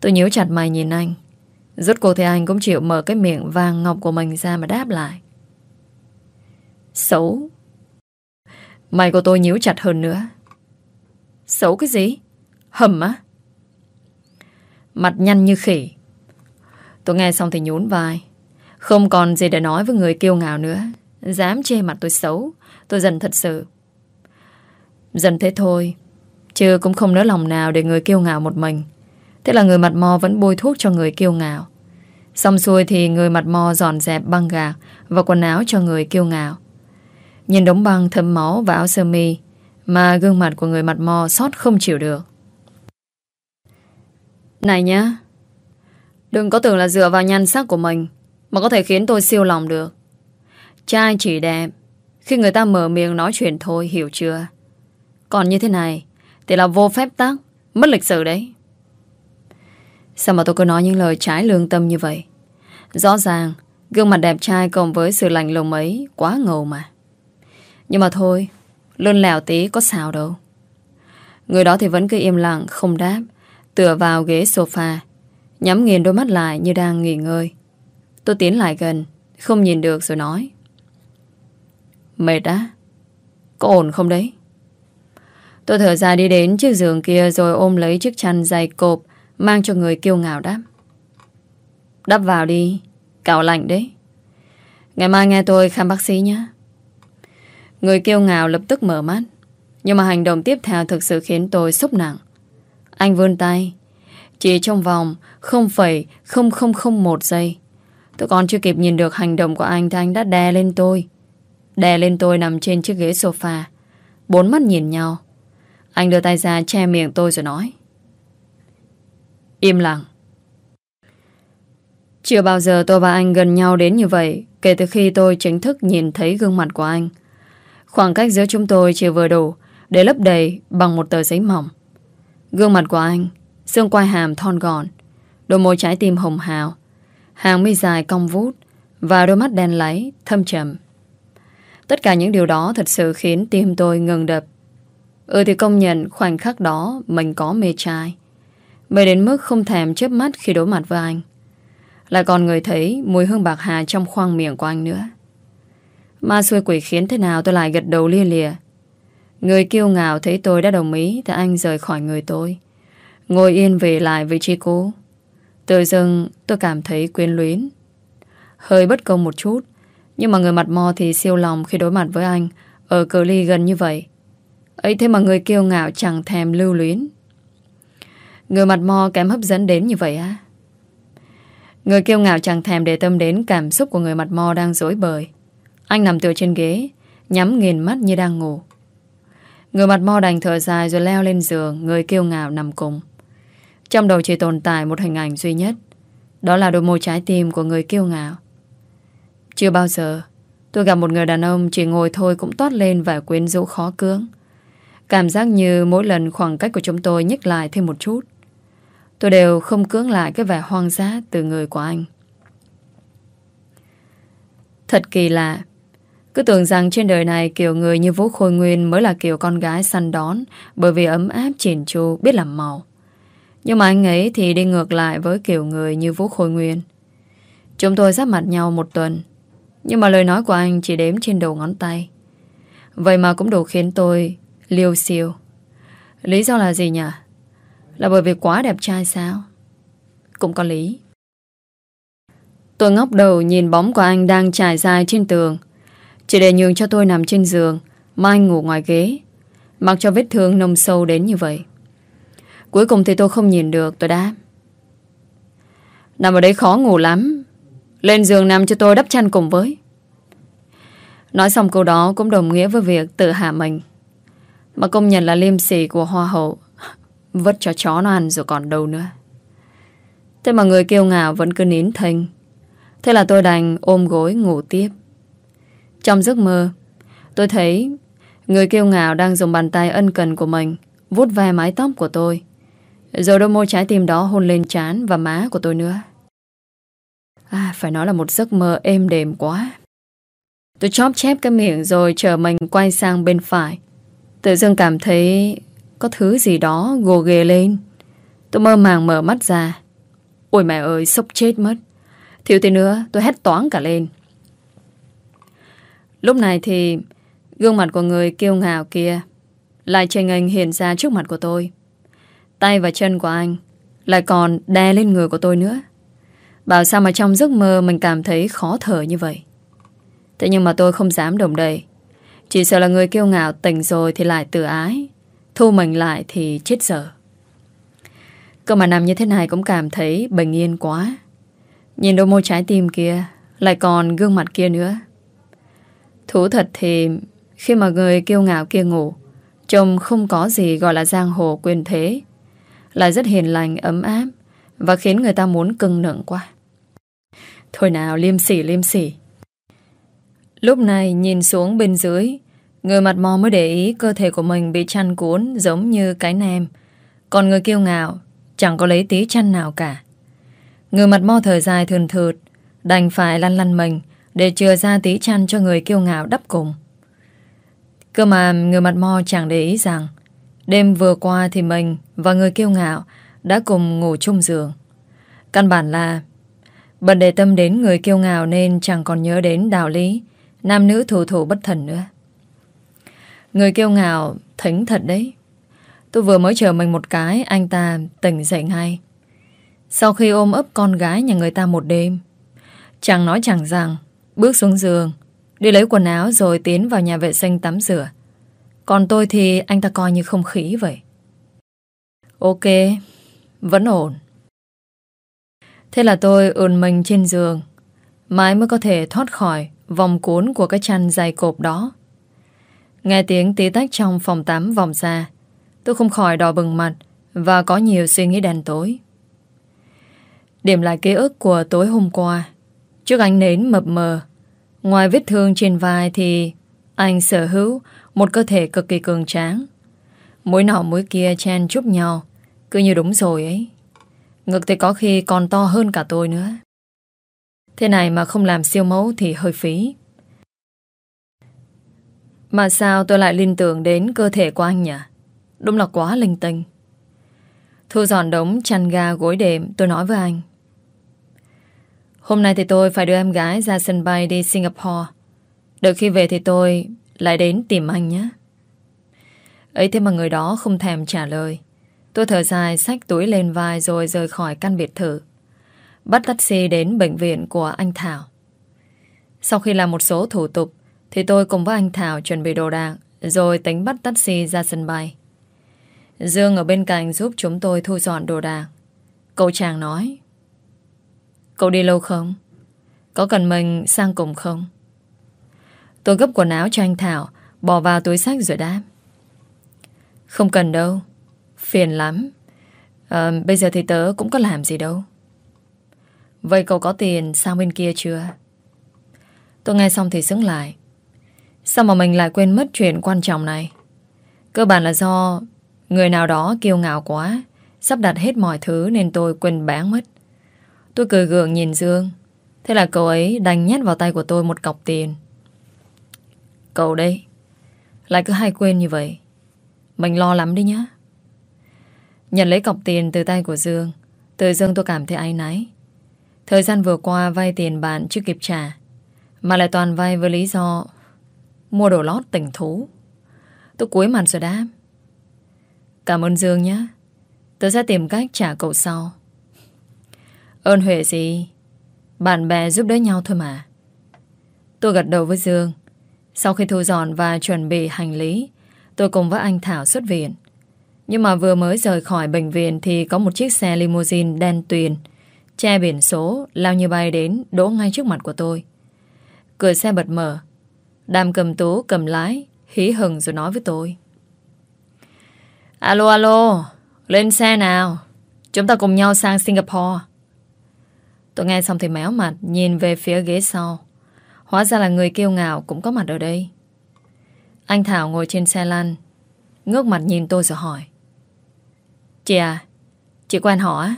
Tôi nhíu chặt mày nhìn anh. Rốt cuộc thì anh cũng chịu mở cái miệng vàng ngọc của mình ra mà đáp lại. Xấu. Mày của tôi nhíu chặt hơn nữa. Xấu cái gì? Hầm á? Mặt nhăn như khỉ. Tôi nghe xong thì nhún vai. Không còn gì để nói với người kiêu ngạo nữa. Dám chê mặt tôi xấu. Tôi dần thật sự. Dần thế thôi. Chứ cũng không nỡ lòng nào để người kiêu ngạo một mình. Thế là người mặt mò vẫn bôi thuốc cho người kiêu ngạo. Xong xuôi thì người mặt mò dọn dẹp băng gạc và quần áo cho người kiêu ngạo. Nhìn đống băng thấm máu và áo sơ mi mà gương mặt của người mặt mò sót không chịu được. Này nhá, đừng có tưởng là dựa vào nhan sắc của mình mà có thể khiến tôi siêu lòng được. Trai chỉ đẹp khi người ta mở miệng nói chuyện thôi, hiểu chưa? Còn như thế này thì là vô phép tắc, mất lịch sử đấy. Sao mà tôi cứ nói những lời trái lương tâm như vậy? Rõ ràng, gương mặt đẹp trai cộng với sự lạnh lùng ấy quá ngầu mà. Nhưng mà thôi, lươn lèo tí có sao đâu. Người đó thì vẫn cứ im lặng, không đáp, tựa vào ghế sofa, nhắm nghiền đôi mắt lại như đang nghỉ ngơi. Tôi tiến lại gần, không nhìn được rồi nói. Mệt á? Có ổn không đấy? Tôi thở dài đi đến chiếc giường kia rồi ôm lấy chiếc chăn dày cộp mang cho người kiêu ngạo đáp. Đắp vào đi, cào lạnh đấy. Ngày mai nghe tôi khám bác sĩ nhé. Người kiêu ngạo lập tức mở mắt. Nhưng mà hành động tiếp theo thực sự khiến tôi sốc nặng. Anh vươn tay. Chỉ trong vòng 0,0001 giây. Tôi còn chưa kịp nhìn được hành động của anh thì anh đã đè lên tôi. Đè lên tôi nằm trên chiếc ghế sofa Bốn mắt nhìn nhau Anh đưa tay ra che miệng tôi rồi nói Im lặng Chưa bao giờ tôi và anh gần nhau đến như vậy Kể từ khi tôi chính thức nhìn thấy gương mặt của anh Khoảng cách giữa chúng tôi chỉ vừa đủ Để lấp đầy bằng một tờ giấy mỏng. Gương mặt của anh Xương quai hàm thon gọn Đôi môi trái tim hồng hào. Hàng mi dài cong vút Và đôi mắt đen láy, thâm trầm. Tất cả những điều đó thật sự khiến tim tôi ngừng đập. Ừ thì công nhận khoảnh khắc đó Mình có mê trai. Mê đến mức không thèm chớp mắt khi đối mặt với anh. Lại còn người thấy Mùi hương bạc hà trong khoang miệng của anh nữa. Ma xuôi quỷ khiến thế nào tôi lại gật đầu lia lìa Người kiêu ngạo thấy tôi đã đồng ý Thì anh rời khỏi người tôi. Ngồi yên về lại vị trí cũ. Tự dưng tôi cảm thấy quyến luyến. Hơi bất công một chút, Nhưng mà người mặt mò thì siêu lòng Khi đối mặt với anh Ở cờ ly gần như vậy. Ấy thế mà người kiêu ngạo chẳng thèm lưu luyến. Người mặt mò kém hấp dẫn đến như vậy á? Người kiêu ngạo chẳng thèm để tâm đến Cảm xúc của người mặt mò đang dối bời. Anh nằm tựa trên ghế, Nhắm nghiền mắt như đang ngủ Người mặt mo đành thở dài rồi leo lên giường, Người kiêu ngạo nằm cùng Trong đầu chỉ tồn tại một hình ảnh duy nhất, Đó là đôi môi trái tim của người kiêu ngạo Chưa bao giờ, Tôi gặp một người đàn ông chỉ ngồi thôi cũng toát lên và quyến rũ khó cưỡng. Cảm giác như mỗi lần khoảng cách của chúng tôi nhích lại thêm một chút. Tôi đều không cưỡng lại cái vẻ hoang dã từ người của anh. Thật kỳ lạ. Cứ tưởng rằng trên đời này kiểu người như Vũ Khôi Nguyên mới là kiểu con gái săn đón, bởi vì ấm áp, chỉn chu, biết làm màu. Nhưng mà anh ấy thì đi ngược lại với kiểu người như Vũ Khôi Nguyên. Chúng tôi giáp mặt nhau một tuần, nhưng mà lời nói của anh chỉ đếm trên đầu ngón tay Vậy mà cũng đủ khiến tôi liêu siêu Lý do là gì nhỉ? Là bởi vì quá đẹp trai sao? Cũng có lý Tôi ngóc đầu nhìn bóng của anh đang trải dài trên tường chỉ để nhường cho tôi nằm trên giường, mai ngủ ngoài ghế. Mặc cho vết thương nông sâu đến như vậy. Cuối cùng thì tôi không nhìn được, Tôi đáp. Nằm ở đây khó ngủ lắm. Lên giường nằm cho tôi đắp chăn cùng với. Nói xong câu đó Cũng đồng nghĩa với việc tự hạ mình. Mà công nhận là liêm sỉ của hoa hậu. Vất cho chó nó ăn rồi còn đâu nữa. Thế mà người kiêu ngạo vẫn cứ nín thinh Thế là tôi đành ôm gối ngủ tiếp. Trong giấc mơ Tôi thấy Người kiêu ngạo đang dùng bàn tay ân cần của mình vuốt ve mái tóc của tôi Rồi đôi môi trái tim đó hôn lên trán và má của tôi nữa À, phải nói là một giấc mơ êm đềm quá. Tôi chóp chép cái miệng rồi chờ mình quay sang bên phải. Tự dưng cảm thấy có thứ gì đó gồ ghề lên. Tôi mơ màng mở mắt ra. Ôi mẹ ơi, sốc chết mất. Thiếu tí nữa, tôi hét toán cả lên. Lúc này thì gương mặt của người kiêu ngạo kia lại trình anh hiện ra trước mặt của tôi. Tay và chân của anh lại còn đè lên người của tôi nữa. Bảo sao mà trong giấc mơ mình cảm thấy khó thở như vậy? Thế nhưng mà tôi không dám đồng đầy Chỉ sợ là người kiêu ngạo tỉnh rồi thì lại tự ái, Thu mình lại thì chết dở. Cơ mà nằm như thế này cũng cảm thấy bình yên quá. Nhìn đôi môi trái tim kia Lại còn gương mặt kia nữa. Thú thật thì Khi mà người kiêu ngạo kia ngủ, chồng không có gì gọi là giang hồ quyền thế Lại rất hiền lành, ấm áp Và khiến người ta muốn cưng nựng quá. Thôi nào, liêm sỉ liêm sỉ. Lúc này nhìn xuống bên dưới, Người mặt mò mới để ý cơ thể của mình bị chăn cuốn giống như cái nem. Còn người kiêu ngạo Chẳng có lấy tí chăn nào cả. Người mặt mò thở dài thường thượt, Đành phải lăn lăn mình để chừa ra tí chăn cho người kiêu ngạo đắp cùng. Cơ mà người mặt mò chẳng để ý rằng, Đêm vừa qua thì mình và người kiêu ngạo Đã cùng ngủ chung giường. Căn bản là, Bận để tâm đến người kiêu ngạo nên chẳng còn nhớ đến đạo lý, Nam nữ thủ thủ bất thần nữa. Người kiêu ngạo thính thật đấy. Tôi vừa mới chờ mình một cái, Anh ta tỉnh dậy ngay. Sau khi ôm ấp con gái nhà người ta một đêm Chẳng nói chẳng rằng Bước xuống giường Đi lấy quần áo rồi tiến vào nhà vệ sinh tắm rửa Còn tôi thì anh ta coi như không khí vậy Ok Vẫn ổn Thế là tôi ườn mình trên giường Mãi mới có thể thoát khỏi vòng cuốn của cái chăn dày cộp đó. Nghe tiếng tí tách trong phòng tắm vòng ra, tôi không khỏi đỏ bừng mặt và có nhiều suy nghĩ đen tối. Điểm lại ký ức của tối hôm qua, trước ánh nến mập mờ, ngoài vết thương trên vai thì anh sở hữu một cơ thể cực kỳ cường tráng. Mũi nọ mũi kia chen chúc nhau, cứ như đúng rồi ấy. Ngực thì có khi còn to hơn cả tôi nữa. Thế này mà không làm siêu mẫu thì hơi phí. Mà sao tôi lại liên tưởng đến cơ thể của anh nhỉ? Đúng là quá linh tinh. Thu dọn đống chăn ga gối đệm tôi nói với anh. Hôm nay thì tôi phải đưa em gái ra sân bay đi Singapore. Đợi khi về thì tôi lại đến tìm anh nhé. Ấy thế mà người đó không thèm trả lời. Tôi thở dài xách túi lên vai rồi rời khỏi căn biệt thự. Bắt taxi đến bệnh viện của anh Thảo. Sau khi làm một số thủ tục, thì tôi cùng với anh Thảo chuẩn bị đồ đạc, rồi tính bắt taxi ra sân bay. Dương ở bên cạnh giúp chúng tôi thu dọn đồ đạc. Cậu chàng nói Cậu đi lâu không? Có cần mình sang cùng không? Tôi gấp quần áo cho anh Thảo Bỏ vào túi sách rồi đáp Không cần đâu Phiền lắm à, Bây giờ thì tớ cũng có làm gì đâu Vậy cậu có tiền sang bên kia chưa? Tôi nghe xong thì sững lại Sao mà mình lại quên mất chuyện quan trọng này? Cơ bản là do người nào đó kiêu ngạo quá, sắp đặt hết mọi thứ nên tôi quên bán mất. Tôi cười gượng nhìn Dương. Thế là cậu ấy đành nhét vào tay của tôi một cọc tiền. Cậu đây, lại cứ hay quên như vậy. Mình lo lắm đi nhá. Nhận lấy cọc tiền từ tay của Dương, từ Dương tôi cảm thấy áy náy. Thời gian vừa qua vay tiền bạn chưa kịp trả, mà lại toàn vay với lý do Mua đồ lót tỉnh thú Tôi cúi mặt rồi đáp Cảm ơn Dương nhé Tôi sẽ tìm cách trả cậu sau Ơn huệ gì? Bạn bè giúp đỡ nhau thôi mà. Tôi gật đầu với Dương. Sau khi thu dọn và chuẩn bị hành lý, Tôi cùng với anh Thảo xuất viện. Nhưng mà vừa mới rời khỏi bệnh viện Thì có một chiếc xe limousine đen tuyền, Che biển số, Lao như bay đến Đỗ ngay trước mặt của tôi. Cửa xe bật mở. Đàm cầm tú, cầm lái, Hí hừng rồi nói với tôi. Alo alo, Lên xe nào. Chúng ta cùng nhau sang Singapore. Tôi nghe xong thì méo mặt Nhìn về phía ghế sau. Hóa ra là người kiêu ngạo cũng có mặt ở đây. Anh Thảo ngồi trên xe lăn Ngước mặt nhìn tôi rồi hỏi. Chị à Chị quen họ á?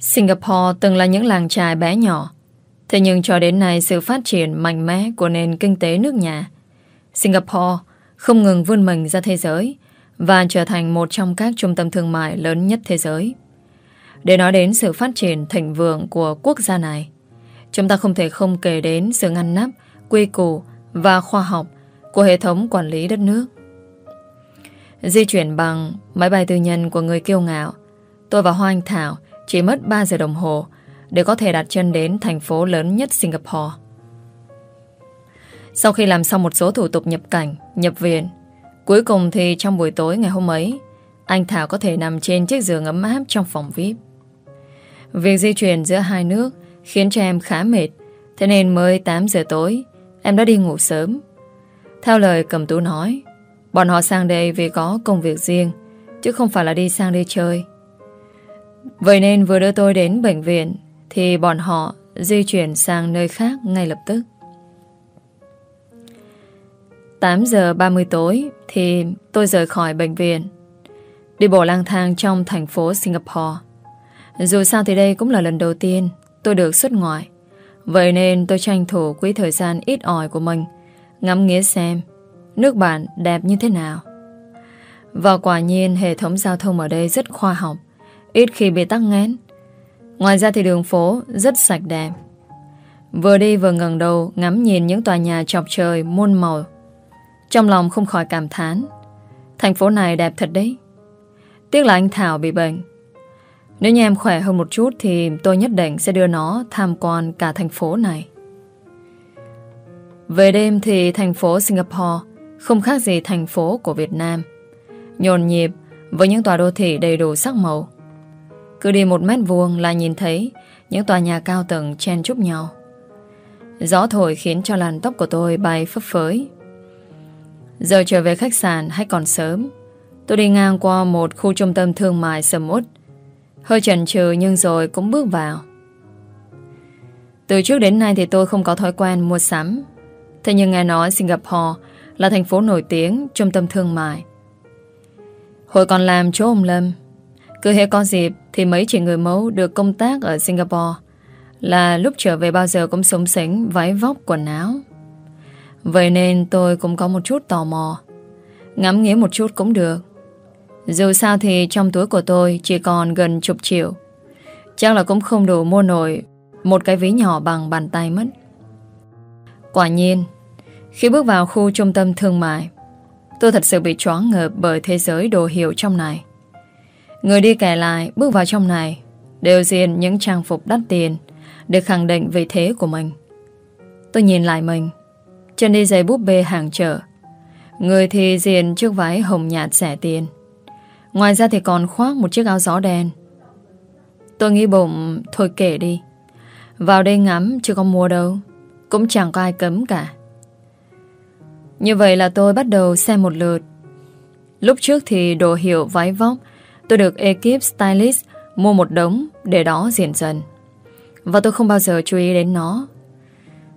Singapore từng là những làng trài bé nhỏ. Thế nhưng cho đến nay sự phát triển mạnh mẽ của nền kinh tế nước nhà, Singapore không ngừng vươn mình ra thế giới và trở thành một trong các trung tâm thương mại lớn nhất thế giới. Để nói đến sự phát triển thịnh vượng của quốc gia này, chúng ta không thể không kể đến sự ngăn nắp, quy củ và khoa học của hệ thống quản lý đất nước. Di chuyển bằng máy bay tư nhân của người kiêu ngạo, tôi và Hoa Anh Thảo chỉ mất 3 giờ đồng hồ để có thể đặt chân đến thành phố lớn nhất Singapore. Sau khi làm xong một số thủ tục nhập cảnh, nhập viện, cuối cùng thì trong buổi tối ngày hôm ấy, anh Thảo có thể nằm trên chiếc giường ấm áp trong phòng VIP. Việc di chuyển giữa hai nước khiến cho em khá mệt, thế nên mới 8 giờ tối, em đã đi ngủ sớm. Theo lời cầm tú nói, bọn họ sang đây vì có công việc riêng, chứ không phải là đi sang đây chơi. Vậy nên vừa đưa tôi đến bệnh viện thì bọn họ di chuyển sang nơi khác ngay lập tức. 8 giờ 30 tối thì tôi rời khỏi bệnh viện. Đi bộ lang thang trong thành phố Singapore. Dù sao thì đây cũng là lần đầu tiên tôi được xuất ngoại. Vậy nên tôi tranh thủ quý thời gian ít ỏi của mình ngắm nghĩa xem nước bạn đẹp như thế nào. Và quả nhiên hệ thống giao thông ở đây rất khoa học, ít khi bị tắc nghẽn. Ngoài ra thì đường phố rất sạch đẹp. Vừa đi vừa ngẩng đầu ngắm nhìn những tòa nhà chọc trời muôn màu. Trong lòng không khỏi cảm thán. Thành phố này đẹp thật đấy. Tiếc là anh Thảo bị bệnh. Nếu như em khỏe hơn một chút thì tôi nhất định sẽ đưa nó tham quan cả thành phố này. Về đêm thì thành phố Singapore không khác gì thành phố của Việt Nam. Nhồn nhịp với những tòa đô thị đầy đủ sắc màu. Cứ đi một mét vuông là nhìn thấy những tòa nhà cao tầng chen chúc nhau. Gió thổi khiến cho làn tóc của tôi bay phấp phới Giờ trở về khách sạn hay còn sớm, Tôi đi ngang qua một khu trung tâm thương mại sầm út Hơi chần chừ nhưng rồi cũng bước vào Từ trước đến nay thì tôi không có thói quen mua sắm Thế nhưng nghe nói Singapore là thành phố nổi tiếng, trung tâm thương mại Hồi còn làm chỗ ông Lâm, Cứ hệ có dịp thì mấy chị người mẫu được công tác ở Singapore là lúc trở về bao giờ cũng sống sánh váy vóc, quần áo. Vậy nên tôi cũng có một chút tò mò. Ngắm nghía một chút cũng được. Dù sao thì trong túi của tôi chỉ còn gần chục triệu. Chắc là cũng không đủ mua nổi một cái ví nhỏ bằng bàn tay mất. Quả nhiên, khi bước vào khu trung tâm thương mại, tôi thật sự bị choáng ngợp bởi thế giới đồ hiệu trong này. Người đi kẻ lại bước vào trong này đều diện những trang phục đắt tiền để khẳng định vị thế của mình. Tôi nhìn lại mình, chân đi giày búp bê hàng chợ. Người thì diện chiếc váy hồng nhạt rẻ tiền. Ngoài ra thì còn khoác một chiếc áo gió đen. Tôi nghĩ bụng, thôi kể đi. Vào đây ngắm chứ không mua đâu. Cũng chẳng có ai cấm cả. Như vậy là tôi bắt đầu xem một lượt. Lúc trước thì đồ hiệu váy vóc, tôi được ekip stylist mua một đống để đó diện dần. Và tôi không bao giờ chú ý đến nó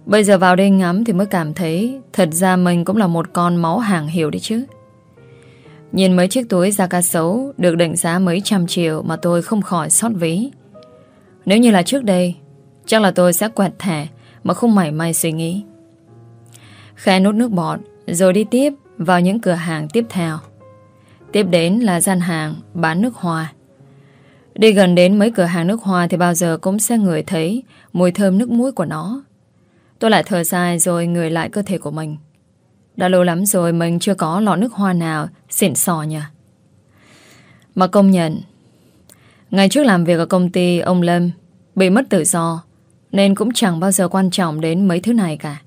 Bây giờ vào đây ngắm thì mới cảm thấy Thật ra mình cũng là một con máu hàng hiệu đấy chứ Nhìn mấy chiếc túi da ca sấu Được định giá mấy trăm triệu Mà tôi không khỏi xót ví Nếu như là trước đây, Chắc là tôi sẽ quẹt thẻ Mà không mảy may suy nghĩ Khẽ nốt nước bọt, Rồi đi tiếp vào những cửa hàng tiếp theo Tiếp đến là gian hàng bán nước hoa Đi gần đến mấy cửa hàng nước hoa thì bao giờ cũng sẽ ngửi thấy mùi thơm nước mũi của nó. Tôi lại thở dài rồi ngửi lại cơ thể của mình. Đã lâu lắm rồi mình chưa có lọ nước hoa nào xịn sò nhỉ. Mà công nhận, ngày trước làm việc ở công ty ông Lâm bị mất tự do nên cũng chẳng bao giờ quan trọng đến mấy thứ này cả.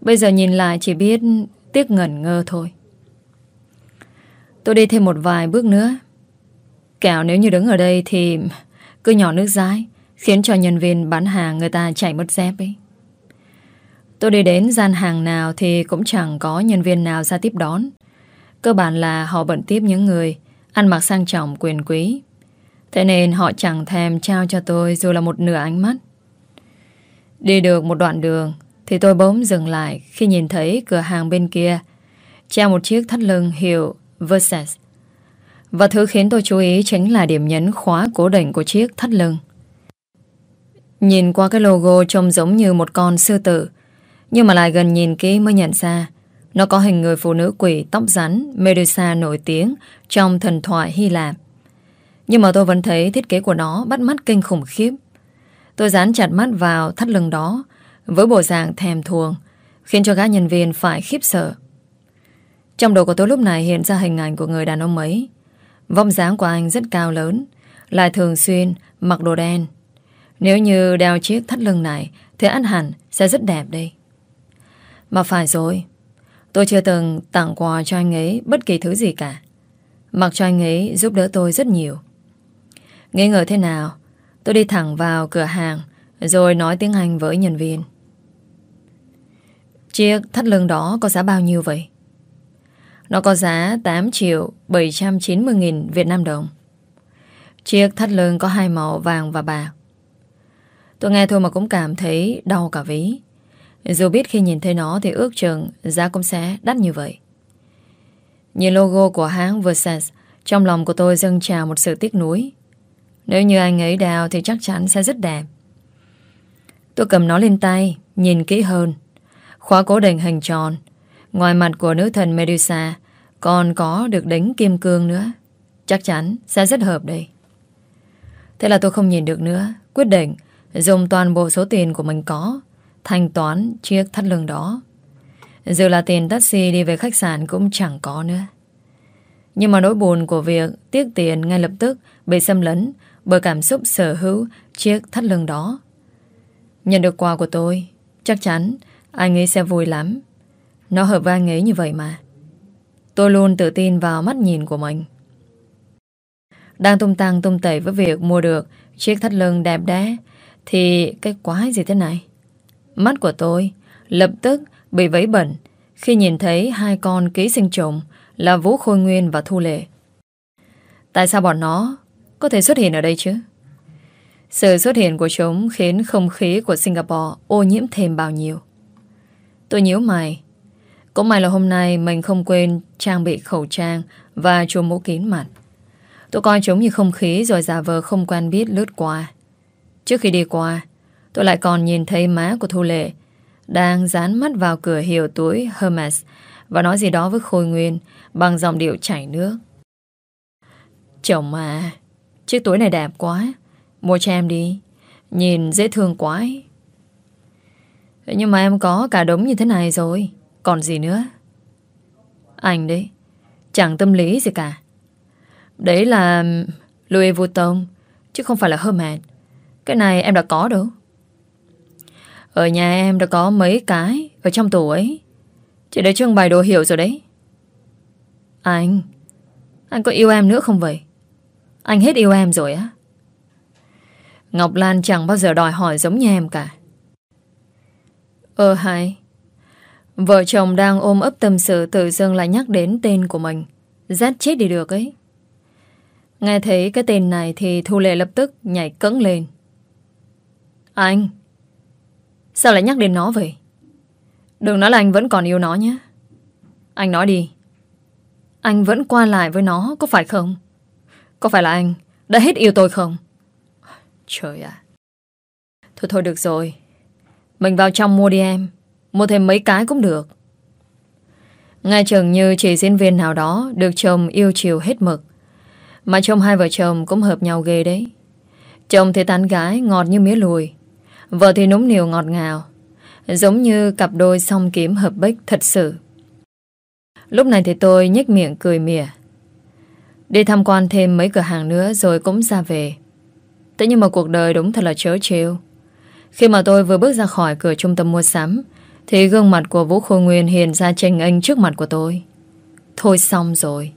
Bây giờ nhìn lại chỉ biết tiếc ngẩn ngơ thôi. Tôi đi thêm một vài bước nữa Kẻo nếu như đứng ở đây thì cứ nhỏ nước rái khiến cho nhân viên bán hàng người ta chảy mất dép ấy. Tôi đi đến gian hàng nào thì cũng chẳng có nhân viên nào ra tiếp đón. Cơ bản là họ bận tiếp những người ăn mặc sang trọng quyền quý. Thế nên họ chẳng thèm trao cho tôi dù là một nửa ánh mắt. Đi được một đoạn đường thì tôi bỗng dừng lại khi nhìn thấy cửa hàng bên kia treo một chiếc thắt lưng hiệu Versace và thứ khiến tôi chú ý chính là điểm nhấn khóa cố định của chiếc thắt lưng. Nhìn qua cái logo trông giống như một con sư tử, nhưng mà lại gần nhìn kỹ mới nhận ra, nó có hình người phụ nữ quỷ tóc rắn, Medusa nổi tiếng trong thần thoại Hy Lạp. Nhưng mà tôi vẫn thấy thiết kế của nó bắt mắt kinh khủng khiếp. Tôi dán chặt mắt vào thắt lưng đó với bộ dạng thèm thuồng, khiến cho các nhân viên phải khiếp sợ. Trong đầu của tôi lúc này hiện ra hình ảnh của người đàn ông ấy Vóc dáng của anh rất cao lớn, Lại thường xuyên mặc đồ đen Nếu như đeo chiếc thắt lưng này Thì ăn hẳn sẽ rất đẹp đây mà phải rồi Tôi chưa từng tặng quà cho anh ấy Bất kỳ thứ gì cả Mặc cho anh ấy giúp đỡ tôi rất nhiều Nghĩ ngờ thế nào, Tôi đi thẳng vào cửa hàng, Rồi nói tiếng Anh với nhân viên Chiếc thắt lưng đó có giá bao nhiêu vậy? Nó có giá 8 triệu 790 nghìn Việt Nam đồng. Chiếc thắt lưng có hai màu vàng và bạc. Tôi nghe thôi mà cũng cảm thấy đau cả ví. Dù biết khi nhìn thấy nó thì ước chừng giá cũng sẽ đắt như vậy. Nhìn logo của hãng Versace, trong lòng của tôi dâng trào một sự tiếc nuối. Nếu như anh ấy đào thì chắc chắn sẽ rất đẹp. Tôi cầm nó lên tay, nhìn kỹ hơn. Khóa cố định hình tròn, Ngoài mặt của nữ thần Medusa Còn có được đánh kim cương nữa Chắc chắn sẽ rất hợp đây Thế là tôi không nhìn được nữa Quyết định dùng toàn bộ số tiền của mình có Thanh toán chiếc thắt lưng đó. Giờ là tiền taxi đi về khách sạn cũng chẳng có nữa. Nhưng mà nỗi buồn của việc tiếc tiền ngay lập tức bị xâm lấn bởi cảm xúc sở hữu chiếc thắt lưng đó. Nhận được quà của tôi, chắc chắn anh ấy sẽ vui lắm. Nó hợp với anh ấy như vậy mà. Tôi luôn tự tin vào mắt nhìn của mình. Đang tung tăng tung tẩy với việc mua được Chiếc thắt lưng đẹp đẽ Thì cái quái gì thế này? Mắt của tôi lập tức bị vấy bẩn khi nhìn thấy hai con ký sinh trùng là Vũ Khôi Nguyên và Thu Lệ. Tại sao bọn nó có thể xuất hiện ở đây chứ? Sự xuất hiện của chúng khiến không khí của Singapore ô nhiễm thêm bao nhiêu. Tôi nhíu mày. Cũng may là hôm nay mình không quên trang bị khẩu trang và chùm mũ kín mặt. Tôi coi chúng như không khí rồi giả vờ không quen biết lướt qua. Trước khi đi qua, tôi lại còn nhìn thấy má của Thu Lệ đang dán mắt vào cửa hiệu túi Hermes và nói gì đó với Khôi Nguyên bằng giọng điệu chảy nước. Chồng à chiếc túi này đẹp quá. Mua cho em đi. Nhìn dễ thương quá ấy. Nhưng mà em có cả đống như thế này rồi. Còn gì nữa? Anh đấy. Chẳng tâm lý gì cả. Đấy là Louis Vuitton, chứ không phải là Hermes. Cái này em đã có đâu. Ở nhà em đã có mấy cái ở trong tủ ấy. Chị đã trưng bày đồ hiệu rồi đấy. Anh, anh có yêu em nữa không vậy? Anh hết yêu em rồi á? Ngọc Lan chẳng bao giờ đòi hỏi giống như em cả. Ờ hay. Vợ chồng đang ôm ấp tâm sự tự dưng lại nhắc đến tên của mình. Rát chết đi được ấy. Nghe thấy cái tên này thì Thu Lệ lập tức nhảy cẫng lên. Anh! Sao lại nhắc đến nó vậy? Đừng nói là anh vẫn còn yêu nó nhé. Anh nói đi. Anh vẫn qua lại với nó, có phải không? Có phải là anh đã hết yêu tôi không? Trời ạ. Thôi thôi được rồi. Mình vào trong mua đi em. Mua thêm mấy cái cũng được. Ngay chừng như chỉ diễn viên nào đó được chồng yêu chiều hết mực. Mà chồng hai vợ chồng cũng hợp nhau ghê đấy. Chồng thì tán gái ngọt như mía lùi. Vợ thì núng niều ngọt ngào. Giống như cặp đôi song kiếm hợp bích thật sự. Lúc này thì tôi nhếch miệng cười mỉa. Đi tham quan thêm mấy cửa hàng nữa rồi cũng ra về. Thế nhưng mà cuộc đời đúng thật là chớ trêu. Khi mà tôi vừa bước ra khỏi cửa trung tâm mua sắm, thì gương mặt của Vũ Khôi Nguyên hiện ra tranh anh trước mặt của tôi. Thôi xong rồi.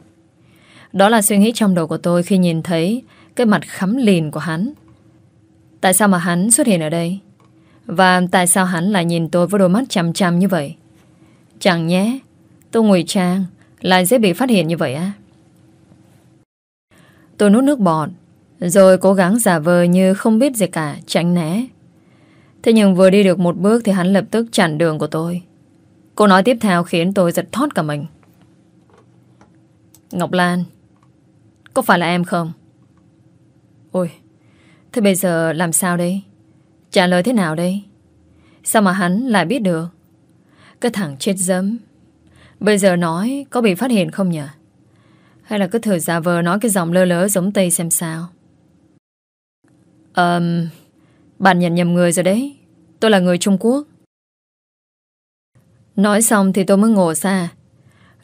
Đó là suy nghĩ trong đầu của tôi khi nhìn thấy cái mặt khắm lìn của hắn. Tại sao mà hắn xuất hiện ở đây? Và tại sao hắn lại nhìn tôi với đôi mắt chằm chằm như vậy? Chẳng nhé, tôi ngụy trang lại dễ bị phát hiện như vậy á. Tôi nuốt nước bọt rồi cố gắng giả vờ như không biết gì cả Tránh né Thế nhưng vừa đi được một bước Thì hắn lập tức chặn đường của tôi Cô nói tiếp theo khiến tôi giật thót cả mình Ngọc Lan Có phải là em không? Ôi Thế bây giờ làm sao đây? Trả lời thế nào đây? Sao mà hắn lại biết được? Cái thằng chết dấm Bây giờ nói có bị phát hiện không nhỉ? Hay là cứ thử giả vờ nói cái giọng lơ lớ giống Tây xem sao? um, Bạn nhận nhầm người rồi đấy Tôi là người Trung Quốc Nói xong thì tôi mới ngồi xa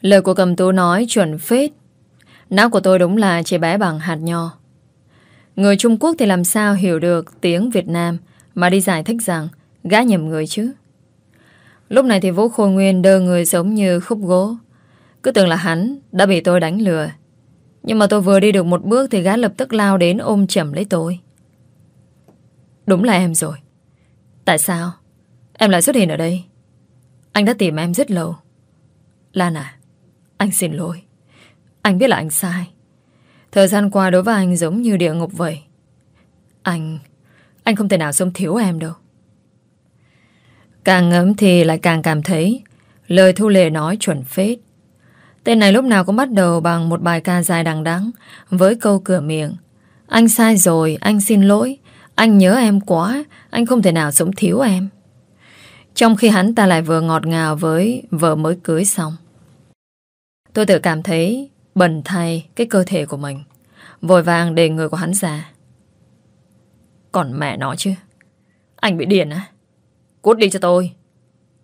Lời của cầm tú nói chuẩn phết Não của tôi đúng là chỉ bé bằng hạt nho Người Trung Quốc thì làm sao hiểu được tiếng Việt Nam Mà đi giải thích rằng Gã nhầm người chứ? Lúc này thì Vũ Khôi Nguyên đơ người giống như khúc gỗ. Cứ tưởng là hắn Đã bị tôi đánh lừa. Nhưng mà tôi vừa đi được một bước Thì gã lập tức lao đến ôm chầm lấy tôi. Đúng là em rồi. Tại sao? Em lại xuất hiện ở đây. Anh đã tìm em rất lâu. Lan à Anh xin lỗi. Anh biết là anh sai. Thời gian qua đối với anh giống như địa ngục vậy. Anh Anh không thể nào sống thiếu em đâu. Càng ngấm thì lại càng cảm thấy Lời Thu Lệ nói chuẩn phết. Tên này lúc nào cũng bắt đầu bằng một bài ca dài đằng đắng Với câu cửa miệng Anh sai rồi, anh xin lỗi anh nhớ em quá Anh không thể nào sống thiếu em. Trong khi hắn ta lại vừa ngọt ngào với vợ mới cưới xong. Tôi tự cảm thấy bẩn thay cái cơ thể của mình, Vội vàng để người của hắn ra. Còn mẹ nó chứ? Anh bị điên á? Cút đi cho tôi.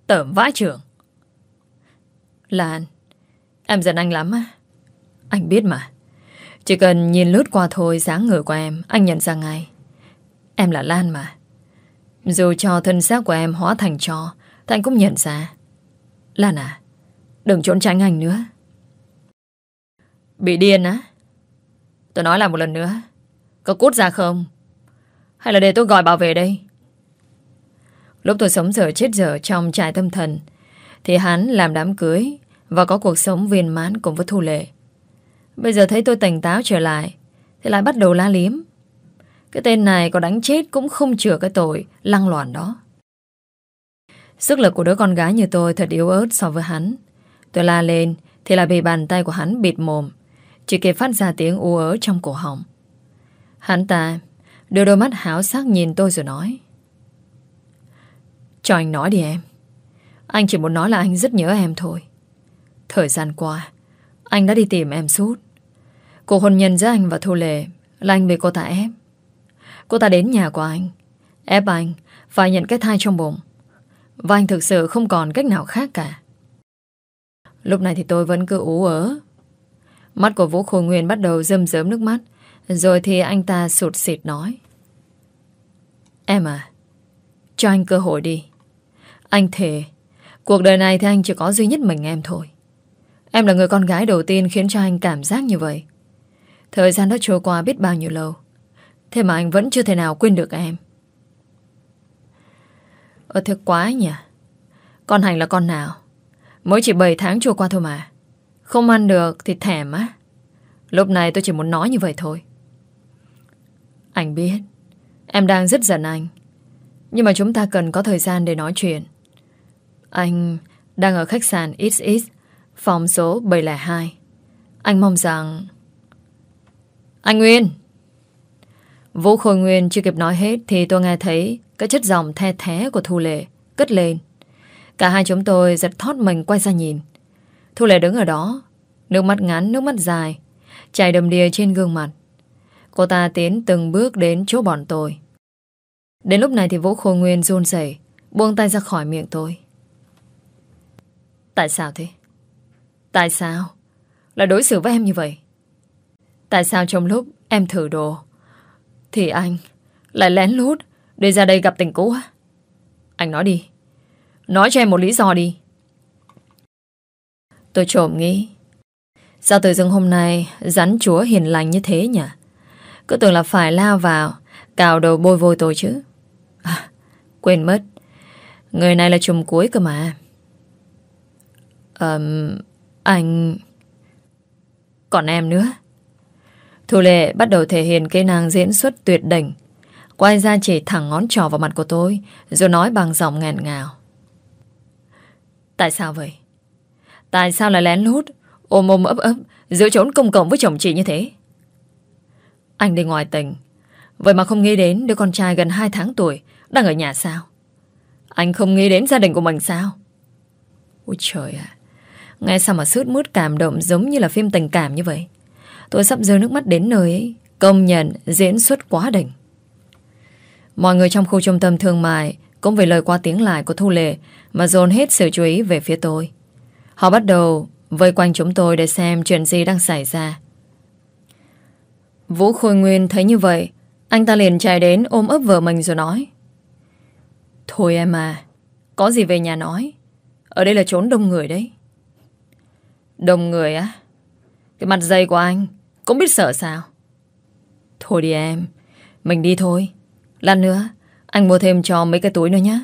Tởm vãi trưởng. Lan Em giận anh lắm á. Anh biết mà. Chỉ cần nhìn lướt qua thôi, dáng người của em, Anh nhận ra ngay. Em là Lan mà. Dù cho thân xác của em hóa thành cho Thì anh cũng nhận ra. Lan à Đừng trốn tránh anh nữa. Bị điên á? Tôi nói lại một lần nữa. Có cút ra không? Hay là để tôi gọi bảo vệ đây? Lúc tôi sống dở chết dở trong trại tâm thần, Thì hắn làm đám cưới Và có cuộc sống viên mãn cùng với Thu Lệ. Bây giờ thấy tôi tỉnh táo trở lại, Thì lại bắt đầu la liếm. Cái tên này có đánh chết cũng không chữa cái tội Lăng loạn đó. Sức lực của đứa con gái như tôi Thật yếu ớt so với hắn. Tôi la lên, thì là bị bàn tay của hắn bịt mồm. Chỉ kịp phát ra tiếng u ớ trong cổ họng. Hắn ta Đưa đôi mắt háo sắc nhìn tôi rồi nói. Cho anh nói đi em. Anh chỉ muốn nói là anh rất nhớ em thôi. Thời gian qua, Anh đã đi tìm em suốt. Cuộc hôn nhân giữa anh và Thu Lệ Là anh bị cô ta ép. Cô ta đến nhà của anh, Ép anh phải nhận cái thai trong bụng. Và anh thực sự không còn cách nào khác cả. Lúc này thì tôi vẫn cứ ú ớ. Mắt của Vũ Khôi Nguyên bắt đầu rơm rớm nước mắt. Rồi thì anh ta sụt xịt nói. Em à Cho anh cơ hội đi. Anh thề, Cuộc đời này thì anh chỉ có duy nhất mình em thôi. Em là người con gái đầu tiên khiến cho anh cảm giác như vậy. Thời gian đã trôi qua biết bao nhiêu lâu. Thế mà anh vẫn chưa thể nào quên được em. Ờ thật quá nhỉ. Con Hành là con nào? Mới chỉ 7 tháng trôi qua thôi mà. Không ăn được thì thèm á. Lúc này tôi chỉ muốn nói như vậy thôi. Anh biết, Em đang rất giận anh. Nhưng mà chúng ta cần có thời gian để nói chuyện. Anh đang ở khách sạn XX Phòng số 702 Anh mong rằng Anh Nguyên! Vũ Khôi Nguyên chưa kịp nói hết Thì tôi nghe thấy Cái chất giọng the thế của Thu Lệ Cất lên. Cả hai chúng tôi giật thót mình quay ra nhìn. Thu Lệ đứng ở đó. Nước mắt ngắn, nước mắt dài. Chảy đầm đìa trên gương mặt. Cô ta tiến từng bước đến chỗ bọn tôi. Đến lúc này thì Vũ Khôi Nguyên run rẩy Buông tay ra khỏi miệng tôi. Tại sao thế? Tại sao? Là đối xử với em như vậy? Tại sao trong lúc em thử đồ Thì anh Lại lén lút Để ra đây gặp tình cũ Anh nói đi. Nói cho em một lý do đi. Tôi trộm nghĩ Sao từ dưng hôm nay Rắn chúa hiền lành như thế nhỉ? Cứ tưởng là phải lao vào Cào đầu bôi vôi tôi chứ. À, Quên mất Người này là chùm cuối cơ mà. Um, Anh Còn em nữa. Thu Lệ bắt đầu thể hiện kỹ năng diễn xuất tuyệt đỉnh Quay ra chỉ thẳng ngón trỏ vào mặt của tôi Rồi nói bằng giọng ngàn ngào. Tại sao vậy? Tại sao lại lén lút Ôm ôm ấp ấp Giữa trốn công cộng với chồng chị như thế? Anh đi ngoài tỉnh. Vậy mà không nghĩ đến đứa con trai gần 2 tháng tuổi Đang ở nhà sao? Anh không nghĩ đến gia đình của mình sao? Ôi trời ạ. Nghe sao mà sướt mướt cảm động Giống như là phim tình cảm như vậy? Tôi sắp rơi nước mắt đến nơi ấy. Công nhận diễn xuất quá đỉnh. Mọi người trong khu trung tâm thương mại Cũng vì lời qua tiếng lại của Thu Lệ Mà dồn hết sự chú ý về phía tôi. Họ bắt đầu vây quanh chúng tôi Để xem chuyện gì đang xảy ra. Vũ Khôi Nguyên thấy như vậy, Anh ta liền chạy đến ôm ấp vợ mình rồi nói, Thôi em à Có gì về nhà nói. Ở đây là trốn đông người đấy. Đông người á? Cái mặt dày của anh Cũng biết sợ sao? Thôi đi em, Mình đi thôi. Lát nữa, Anh mua thêm cho mấy cái túi nữa nhé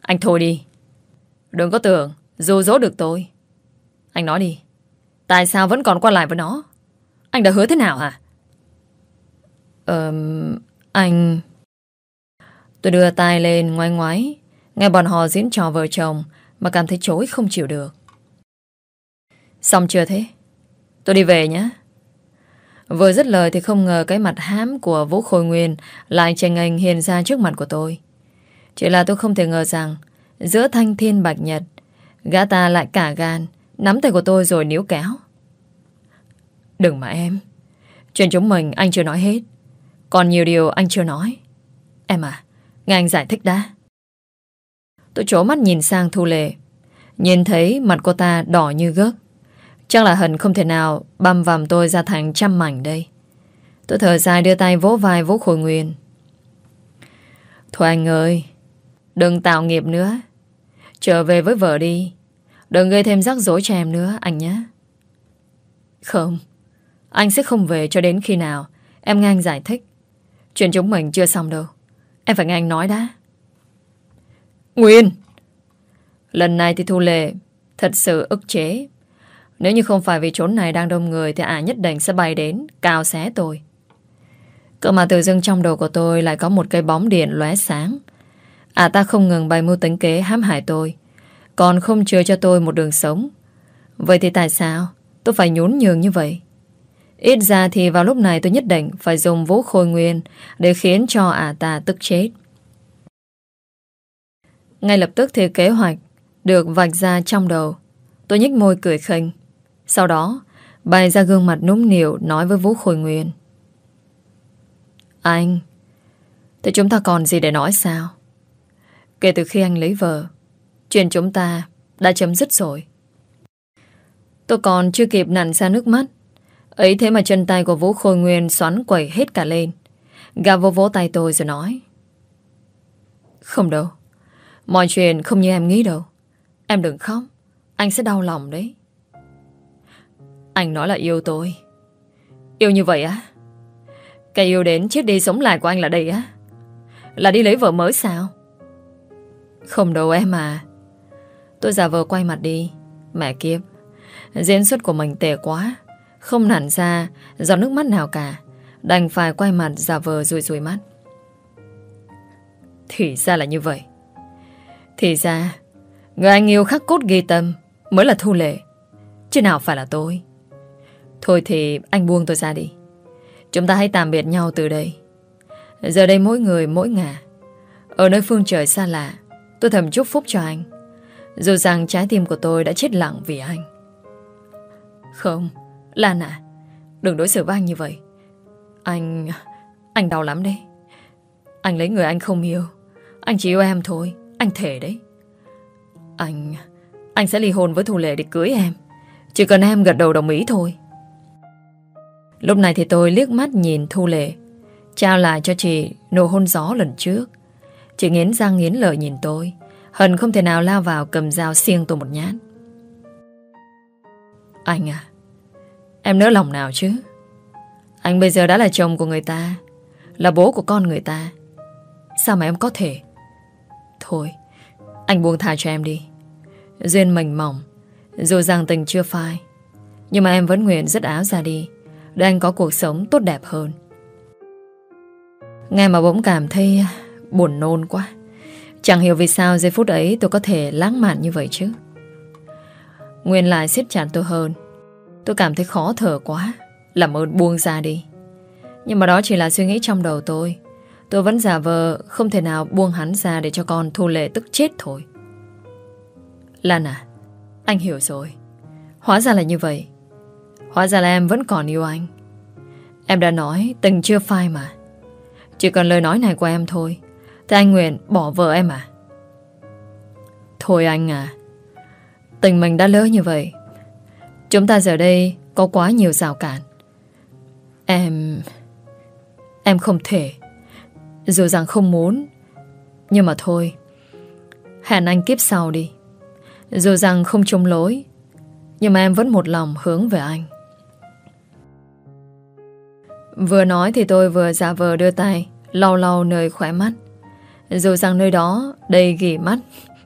Anh thôi đi. Đừng có tưởng dù dỗ được tôi. Anh nói đi. Tại sao vẫn còn qua lại với nó? Anh đã hứa thế nào hả? Ờ Anh Tôi đưa tay lên ngoái ngoái, Nghe bọn họ diễn trò vợ chồng Mà cảm thấy chối không chịu được. Xong chưa thế? Tôi đi về nhé. Vừa dứt lời thì không ngờ cái mặt hám của Vũ Khôi Nguyên lại tranh anh hiện ra trước mặt của tôi. Chỉ là tôi không thể ngờ rằng giữa thanh thiên bạch nhật gã ta lại cả gan nắm tay của tôi rồi níu kéo. Đừng mà em. Chuyện chúng mình anh chưa nói hết. Còn nhiều điều anh chưa nói. Em à, nghe anh giải thích đã. Tôi trố mắt nhìn sang Thu Lệ. Nhìn thấy mặt cô ta đỏ như gớt. Chắc là Hân không thể nào băm vằm tôi ra thành trăm mảnh đây. Tôi thở dài đưa tay vỗ vai vỗ khôi nguyên. Thôi anh ơi, đừng tạo nghiệp nữa. Trở về với vợ đi. Đừng gây thêm rắc rối cho em nữa, anh nhé. Không, anh sẽ không về cho đến khi nào em nghe anh giải thích. Chuyện chúng mình chưa xong đâu. Em phải nghe anh nói đã. Nguyên! Lần này thì Thu Lệ thật sự ức chế. Nếu như không phải vì chốn này đang đông người thì ả nhất định sẽ bay đến, cao xé tôi. Cơ mà tự dưng trong đầu của tôi lại có một cây bóng điện lóe sáng. À ta không ngừng bày mưu tính kế hãm hại tôi, còn không chừa cho tôi một đường sống. Vậy thì tại sao tôi phải nhún nhường như vậy? Ít ra thì vào lúc này tôi nhất định phải dùng vũ khôi nguyên để khiến cho ả ta tức chết. Ngay lập tức thì kế hoạch được vạch ra trong đầu. Tôi nhích môi cười khinh. Sau đó, bày ra gương mặt núng nịu nói với Vũ Khôi Nguyên. Anh, thì chúng ta còn gì để nói sao? Kể từ khi anh lấy vợ, chuyện chúng ta đã chấm dứt rồi. Tôi còn chưa kịp nặn ra nước mắt. Ấy thế mà chân tay của Vũ Khôi Nguyên xoắn quẩy hết cả lên. Gà vô vỗ tay tôi rồi nói. Không đâu. Mọi chuyện không như em nghĩ đâu. Em đừng khóc. Anh sẽ đau lòng đấy. Anh nói là yêu tôi. Yêu như vậy á? Cái yêu đến chết đi sống lại của anh là đây á? Là đi lấy vợ mới sao? Không đâu em à. Tôi giả vờ quay mặt đi. Mẹ kiếp. Diễn xuất của mình tệ quá. Không nản ra, giọt nước mắt nào cả. Đành phải quay mặt giả vờ rùi rùi mắt. Thì ra là như vậy. Thì ra, Người anh yêu khắc cốt ghi tâm Mới là Thu Lệ, Chứ nào phải là tôi Thôi thì anh buông tôi ra đi Chúng ta hãy tạm biệt nhau từ đây Giờ đây mỗi người mỗi ngả Ở nơi phương trời xa lạ Tôi thầm chúc phúc cho anh. Dù rằng trái tim của tôi đã chết lặng vì anh. Không, Lan à Đừng đối xử với anh như vậy. Anh... Anh đau lắm đấy. Anh lấy người anh không yêu. Anh chỉ yêu em thôi, Anh thể đấy. Anh... Anh sẽ ly hôn với Thu Lệ để cưới em. Chỉ cần em gật đầu đồng ý thôi. Lúc này thì tôi liếc mắt nhìn Thu Lệ. Trao lại cho chị nụ hôn gió lần trước. Chị nghiến răng nghiến lợi nhìn tôi. Hận không thể nào lao vào cầm dao xiêng tôi một nhát. Anh à Em nỡ lòng nào chứ? Anh bây giờ đã là chồng của người ta, Là bố của con người ta. Sao mà em có thể? Thôi, Anh buông thả cho em đi. Duyên mảnh mỏng, Dù rằng tình chưa phai, Nhưng mà em vẫn nguyện rất áo ra đi, Để anh có cuộc sống tốt đẹp hơn. Nghe mà bỗng cảm thấy Buồn nôn quá. Chẳng hiểu vì sao giây phút ấy tôi có thể lãng mạn như vậy chứ. Nguyên lại siết chặt tôi hơn. Tôi cảm thấy khó thở quá. Làm ơn buông ra đi. Nhưng mà đó chỉ là suy nghĩ trong đầu tôi. Tôi vẫn giả vờ không thể nào buông hắn ra Để cho con thu lệ tức chết thôi. Lan à Anh hiểu rồi. Hóa ra là như vậy. Hóa ra là em vẫn còn yêu anh. Em đã nói tình chưa phai mà. Chỉ cần lời nói này của em thôi thế anh nguyện bỏ vợ em à? Thôi anh à Tình mình đã lỡ như vậy, Chúng ta giờ đây Có quá nhiều rào cản. Em Em không thể, Dù rằng không muốn, Nhưng mà thôi, Hẹn anh kiếp sau đi. Dù rằng không trông lối Nhưng mà em vẫn một lòng hướng về anh. Vừa nói thì tôi vừa giả vờ đưa tay, Lau lau nơi khỏe mắt. Dù rằng nơi đó đầy ghi mắt,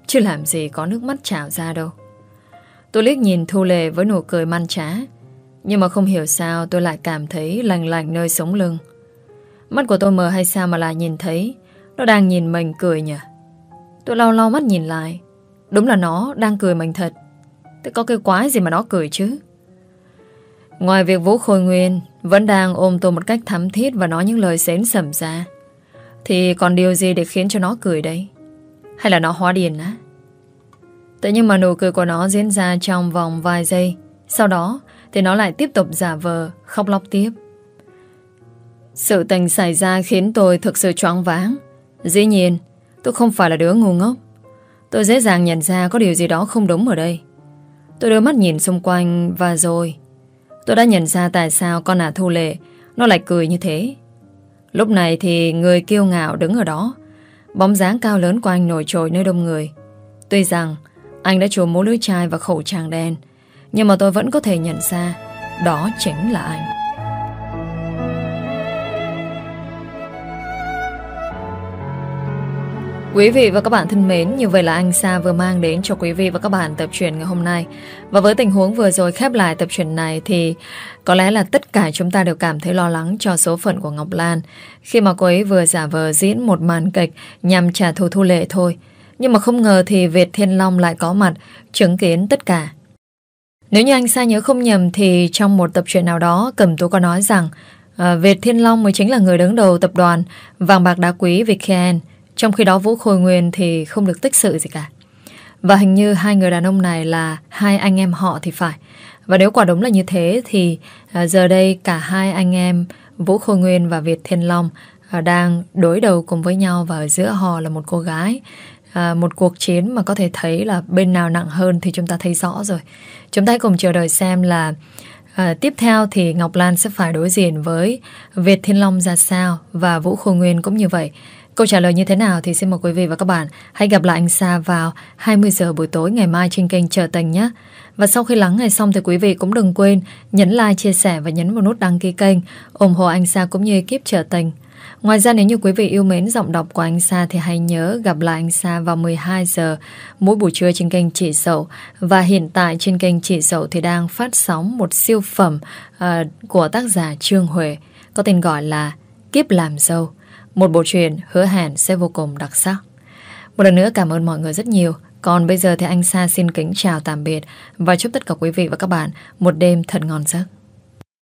Chứ làm gì có nước mắt trào ra đâu. Tôi liếc nhìn Thu Lệ với nụ cười man trá, Nhưng mà không hiểu sao tôi lại cảm thấy lành lành nơi sống lưng. Mắt của tôi mờ hay sao mà lại nhìn thấy, Nó đang nhìn mình cười nhỉ? Tôi lau lau mắt nhìn lại, Đúng là nó đang cười mình thật. Thế có cái quái gì mà nó cười chứ? Ngoài việc Vũ Khôi Nguyên Vẫn đang ôm tôi một cách thắm thiết Và nói những lời xến sẩm ra thì còn điều gì để khiến cho nó cười đây? Hay là nó hóa điền á? Tự nhiên mà nụ cười của nó diễn ra Trong vòng vài giây. Sau đó, thì nó lại tiếp tục giả vờ, Khóc lóc tiếp. Sự tình xảy ra khiến tôi thực sự choáng váng. Dĩ nhiên, Tôi không phải là đứa ngu ngốc. Tôi dễ dàng nhận ra có điều gì đó không đúng ở đây. Tôi đưa mắt nhìn xung quanh Và rồi. Tôi đã nhận ra tại sao con ả thu lệ Nó lại cười như thế. Lúc này thì người kiêu ngạo đứng ở đó. Bóng dáng cao lớn của anh nổi trội nơi đông người. Tuy rằng, Anh đã chùa mũ lưới chai và khẩu trang đen, Nhưng mà tôi vẫn có thể nhận ra Đó chính là anh. Quý vị và các bạn thân mến, như vậy là anh Sa vừa mang đến cho quý vị và các bạn tập truyện ngày hôm nay. Và với tình huống vừa rồi khép lại tập truyện này thì có lẽ là tất cả chúng ta đều cảm thấy lo lắng cho số phận của Ngọc Lan khi mà cô ấy vừa giả vờ diễn một màn kịch nhằm trả thù thu lệ thôi. Nhưng mà không ngờ thì Việt Thiên Long lại có mặt chứng kiến tất cả. Nếu như anh Sa nhớ không nhầm thì trong một tập truyện nào đó Cẩm Tú có nói rằng uh, Việt Thiên Long mới chính là người đứng đầu tập đoàn vàng bạc đá quý Việt Khen trong khi đó Vũ Khôi Nguyên thì không được tích sự gì cả. Và hình như hai người đàn ông này là hai anh em họ thì phải. Và nếu quả đúng là như thế thì à, giờ đây cả hai anh em Vũ Khôi Nguyên và Việt Thiên Long à, đang đối đầu cùng với nhau và ở giữa họ là một cô gái. À, một cuộc chiến mà có thể thấy là bên nào nặng hơn thì chúng ta thấy rõ rồi. Chúng ta hãy cùng chờ đợi xem là À, tiếp theo thì Ngọc Lan sẽ phải đối diện với Việt Thiên Long ra sao và Vũ Khôi Nguyên cũng như vậy. Câu trả lời như thế nào thì xin mời quý vị và các bạn hãy gặp lại anh Sa vào 20 giờ buổi tối ngày mai trên kênh Trở Tình nhé. Và sau khi lắng nghe xong thì quý vị cũng đừng quên nhấn like, chia sẻ và nhấn vào nút đăng ký kênh ủng hộ anh Sa cũng như ekip Trở Tình. Ngoài ra nếu như quý vị yêu mến giọng đọc của anh Sa thì hãy nhớ gặp lại anh Sa vào 12 giờ mỗi buổi trưa trên kênh Chị Sậu Và hiện tại trên kênh Chị Sậu thì đang phát sóng một siêu phẩm uh, của tác giả Trương Huệ có tên gọi là Kiếp Làm Dâu. Một bộ truyện hứa hẹn sẽ vô cùng đặc sắc. Một lần nữa cảm ơn mọi người rất nhiều. Còn bây giờ thì anh Sa xin kính chào tạm biệt và chúc tất cả quý vị và các bạn một đêm thật ngon giấc.